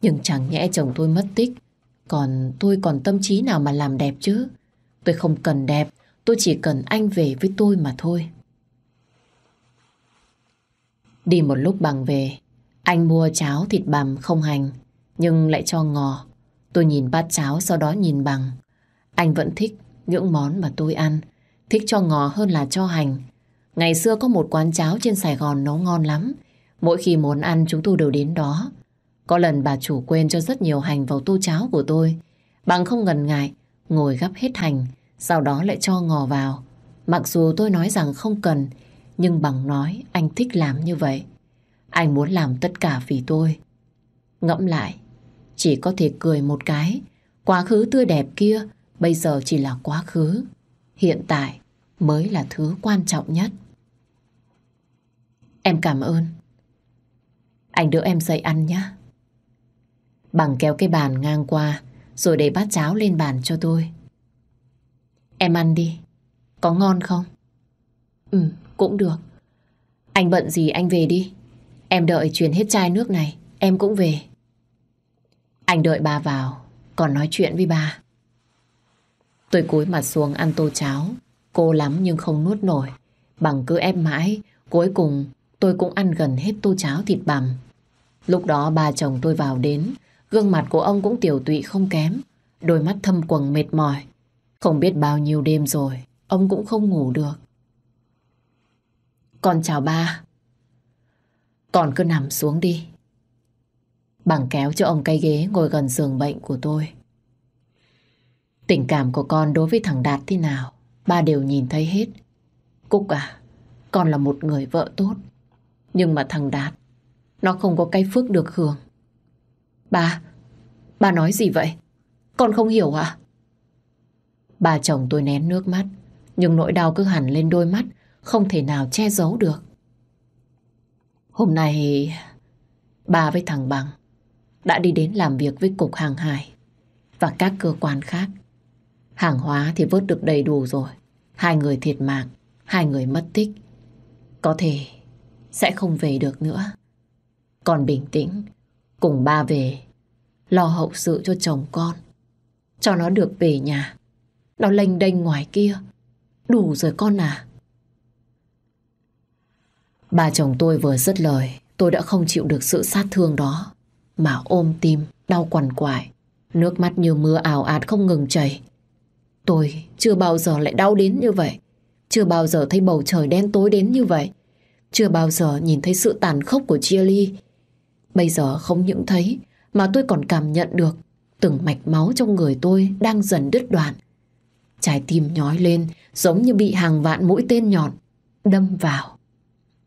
Nhưng chẳng nhẽ chồng tôi mất tích. Còn tôi còn tâm trí nào mà làm đẹp chứ. Tôi không cần đẹp, tôi chỉ cần anh về với tôi mà thôi. Đi một lúc bằng về, anh mua cháo thịt bằm không hành, nhưng lại cho ngò. Tôi nhìn bát cháo sau đó nhìn bằng. Anh vẫn thích những món mà tôi ăn, thích cho ngò hơn là cho hành. Ngày xưa có một quán cháo trên Sài Gòn nấu ngon lắm. Mỗi khi muốn ăn chúng tôi đều đến đó. Có lần bà chủ quên cho rất nhiều hành vào tô cháo của tôi. Bằng không ngần ngại, ngồi gắp hết hành, sau đó lại cho ngò vào. Mặc dù tôi nói rằng không cần, nhưng bằng nói anh thích làm như vậy. Anh muốn làm tất cả vì tôi. Ngẫm lại, chỉ có thể cười một cái. Quá khứ tươi đẹp kia bây giờ chỉ là quá khứ. Hiện tại mới là thứ quan trọng nhất. Em cảm ơn. Anh đỡ em dậy ăn nhé. Bằng kéo cái bàn ngang qua rồi để bát cháo lên bàn cho tôi. Em ăn đi. Có ngon không? Ừ, cũng được. Anh bận gì anh về đi. Em đợi chuyển hết chai nước này, em cũng về. Anh đợi bà vào, còn nói chuyện với bà. Tôi cúi mặt xuống ăn tô cháo. Cô lắm nhưng không nuốt nổi. Bằng cứ ép mãi, cuối cùng tôi cũng ăn gần hết tô cháo thịt bằm. Lúc đó ba chồng tôi vào đến, gương mặt của ông cũng tiểu tụy không kém. Đôi mắt thâm quầng mệt mỏi. Không biết bao nhiêu đêm rồi, ông cũng không ngủ được. Con chào ba. Con cứ nằm xuống đi. Bằng kéo cho ông cái ghế ngồi gần giường bệnh của tôi. Tình cảm của con đối với thằng Đạt thế nào, ba đều nhìn thấy hết. Cúc à, con là một người vợ tốt. Nhưng mà thằng Đạt, nó không có cái phước được hưởng. Bà, bà nói gì vậy? Con không hiểu à? Bà chồng tôi nén nước mắt, nhưng nỗi đau cứ hẳn lên đôi mắt, không thể nào che giấu được. Hôm nay, bà với thằng Bằng đã đi đến làm việc với Cục Hàng Hải và các cơ quan khác. Hàng hóa thì vớt được đầy đủ rồi. Hai người thiệt mạng, hai người mất tích. Có thể sẽ không về được nữa. Còn bình tĩnh, cùng ba về, lo hậu sự cho chồng con. Cho nó được về nhà. Nó lênh đênh ngoài kia. Đủ rồi con à. Bà chồng tôi vừa dứt lời, tôi đã không chịu được sự sát thương đó. Mà ôm tim, đau quằn quại. Nước mắt như mưa ảo ạt không ngừng chảy. Tôi chưa bao giờ lại đau đến như vậy. Chưa bao giờ thấy bầu trời đen tối đến như vậy. Chưa bao giờ nhìn thấy sự tàn khốc của chia ly. Bây giờ không những thấy, mà tôi còn cảm nhận được từng mạch máu trong người tôi đang dần đứt đoạn. Trái tim nhói lên, giống như bị hàng vạn mũi tên nhọn đâm vào.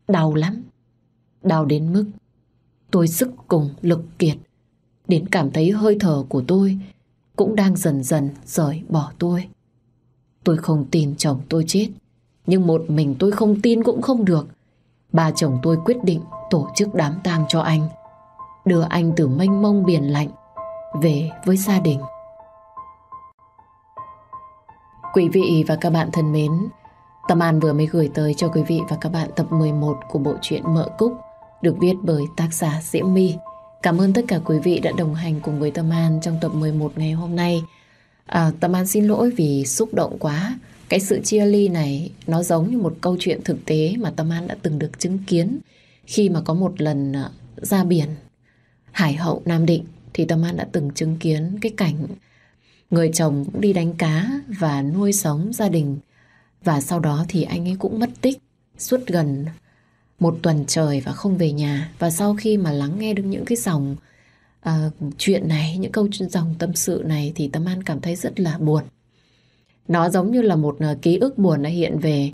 Đau lắm. Đau đến mức tôi sức cùng lực kiệt. Đến cảm thấy hơi thở của tôi cũng đang dần dần rời bỏ tôi. Tôi không tin chồng tôi chết. Nhưng một mình tôi không tin cũng không được. Ba chồng tôi quyết định tổ chức đám tang cho anh. Đưa anh từ mênh mông biển lạnh về với gia đình. Quý vị và các bạn thân mến, Tâm An vừa mới gửi tới cho quý vị và các bạn tập 11 của bộ truyện Mợ Cúc được viết bởi tác giả Diễm My. Cảm ơn tất cả quý vị đã đồng hành cùng với Tâm An trong tập 11 ngày hôm nay. À, Tâm An xin lỗi vì xúc động quá. Cái sự chia ly này nó giống như một câu chuyện thực tế mà Tâm An đã từng được chứng kiến khi mà có một lần à, ra biển Hải Hậu Nam Định thì Tâm An đã từng chứng kiến cái cảnh người chồng cũng đi đánh cá và nuôi sống gia đình và sau đó thì anh ấy cũng mất tích suốt gần một tuần trời và không về nhà. Và sau khi mà lắng nghe được những cái dòng uh, chuyện này, những câu dòng tâm sự này thì Tâm An cảm thấy rất là buồn. Nó giống như là một uh, ký ức buồn đã hiện về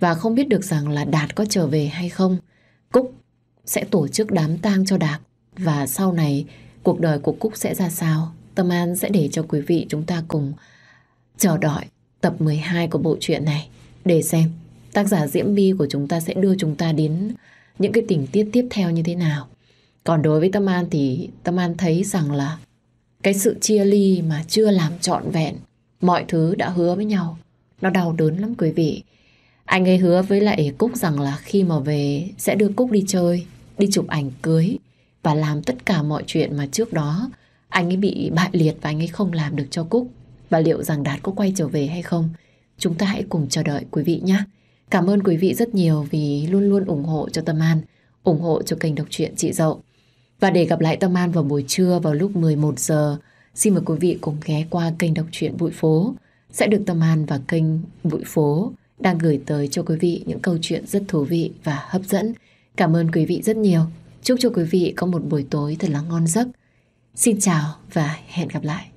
và không biết được rằng là Đạt có trở về hay không. Cúc sẽ tổ chức đám tang cho Đạt và sau này cuộc đời của Cúc sẽ ra sao. Tâm An sẽ để cho quý vị chúng ta cùng chờ đợi tập 12 của bộ truyện này để xem tác giả Diễm bi của chúng ta sẽ đưa chúng ta đến những cái tình tiết tiếp theo như thế nào. Còn đối với Tâm An thì Tâm An thấy rằng là cái sự chia ly mà chưa làm trọn vẹn mọi thứ đã hứa với nhau nó đau đớn lắm quý vị. Anh ấy hứa với lại Cúc rằng là khi mà về sẽ đưa Cúc đi chơi, đi chụp ảnh cưới và làm tất cả mọi chuyện mà trước đó anh ấy bị bại liệt và anh ấy không làm được cho Cúc. Và liệu rằng Đạt có quay trở về hay không? Chúng ta hãy cùng chờ đợi quý vị nhé. Cảm ơn quý vị rất nhiều vì luôn luôn ủng hộ cho Tâm An, ủng hộ cho kênh đọc truyện chị Dậu. Và để gặp lại Tâm An vào buổi trưa vào lúc 11 giờ, xin mời quý vị cùng ghé qua kênh đọc truyện Bụi Phố. Sẽ được Tâm An và kênh Bụi Phố đang gửi tới cho quý vị những câu chuyện rất thú vị và hấp dẫn. Cảm ơn quý vị rất nhiều. Chúc cho quý vị có một buổi tối thật là ngon giấc. Xin chào và hẹn gặp lại.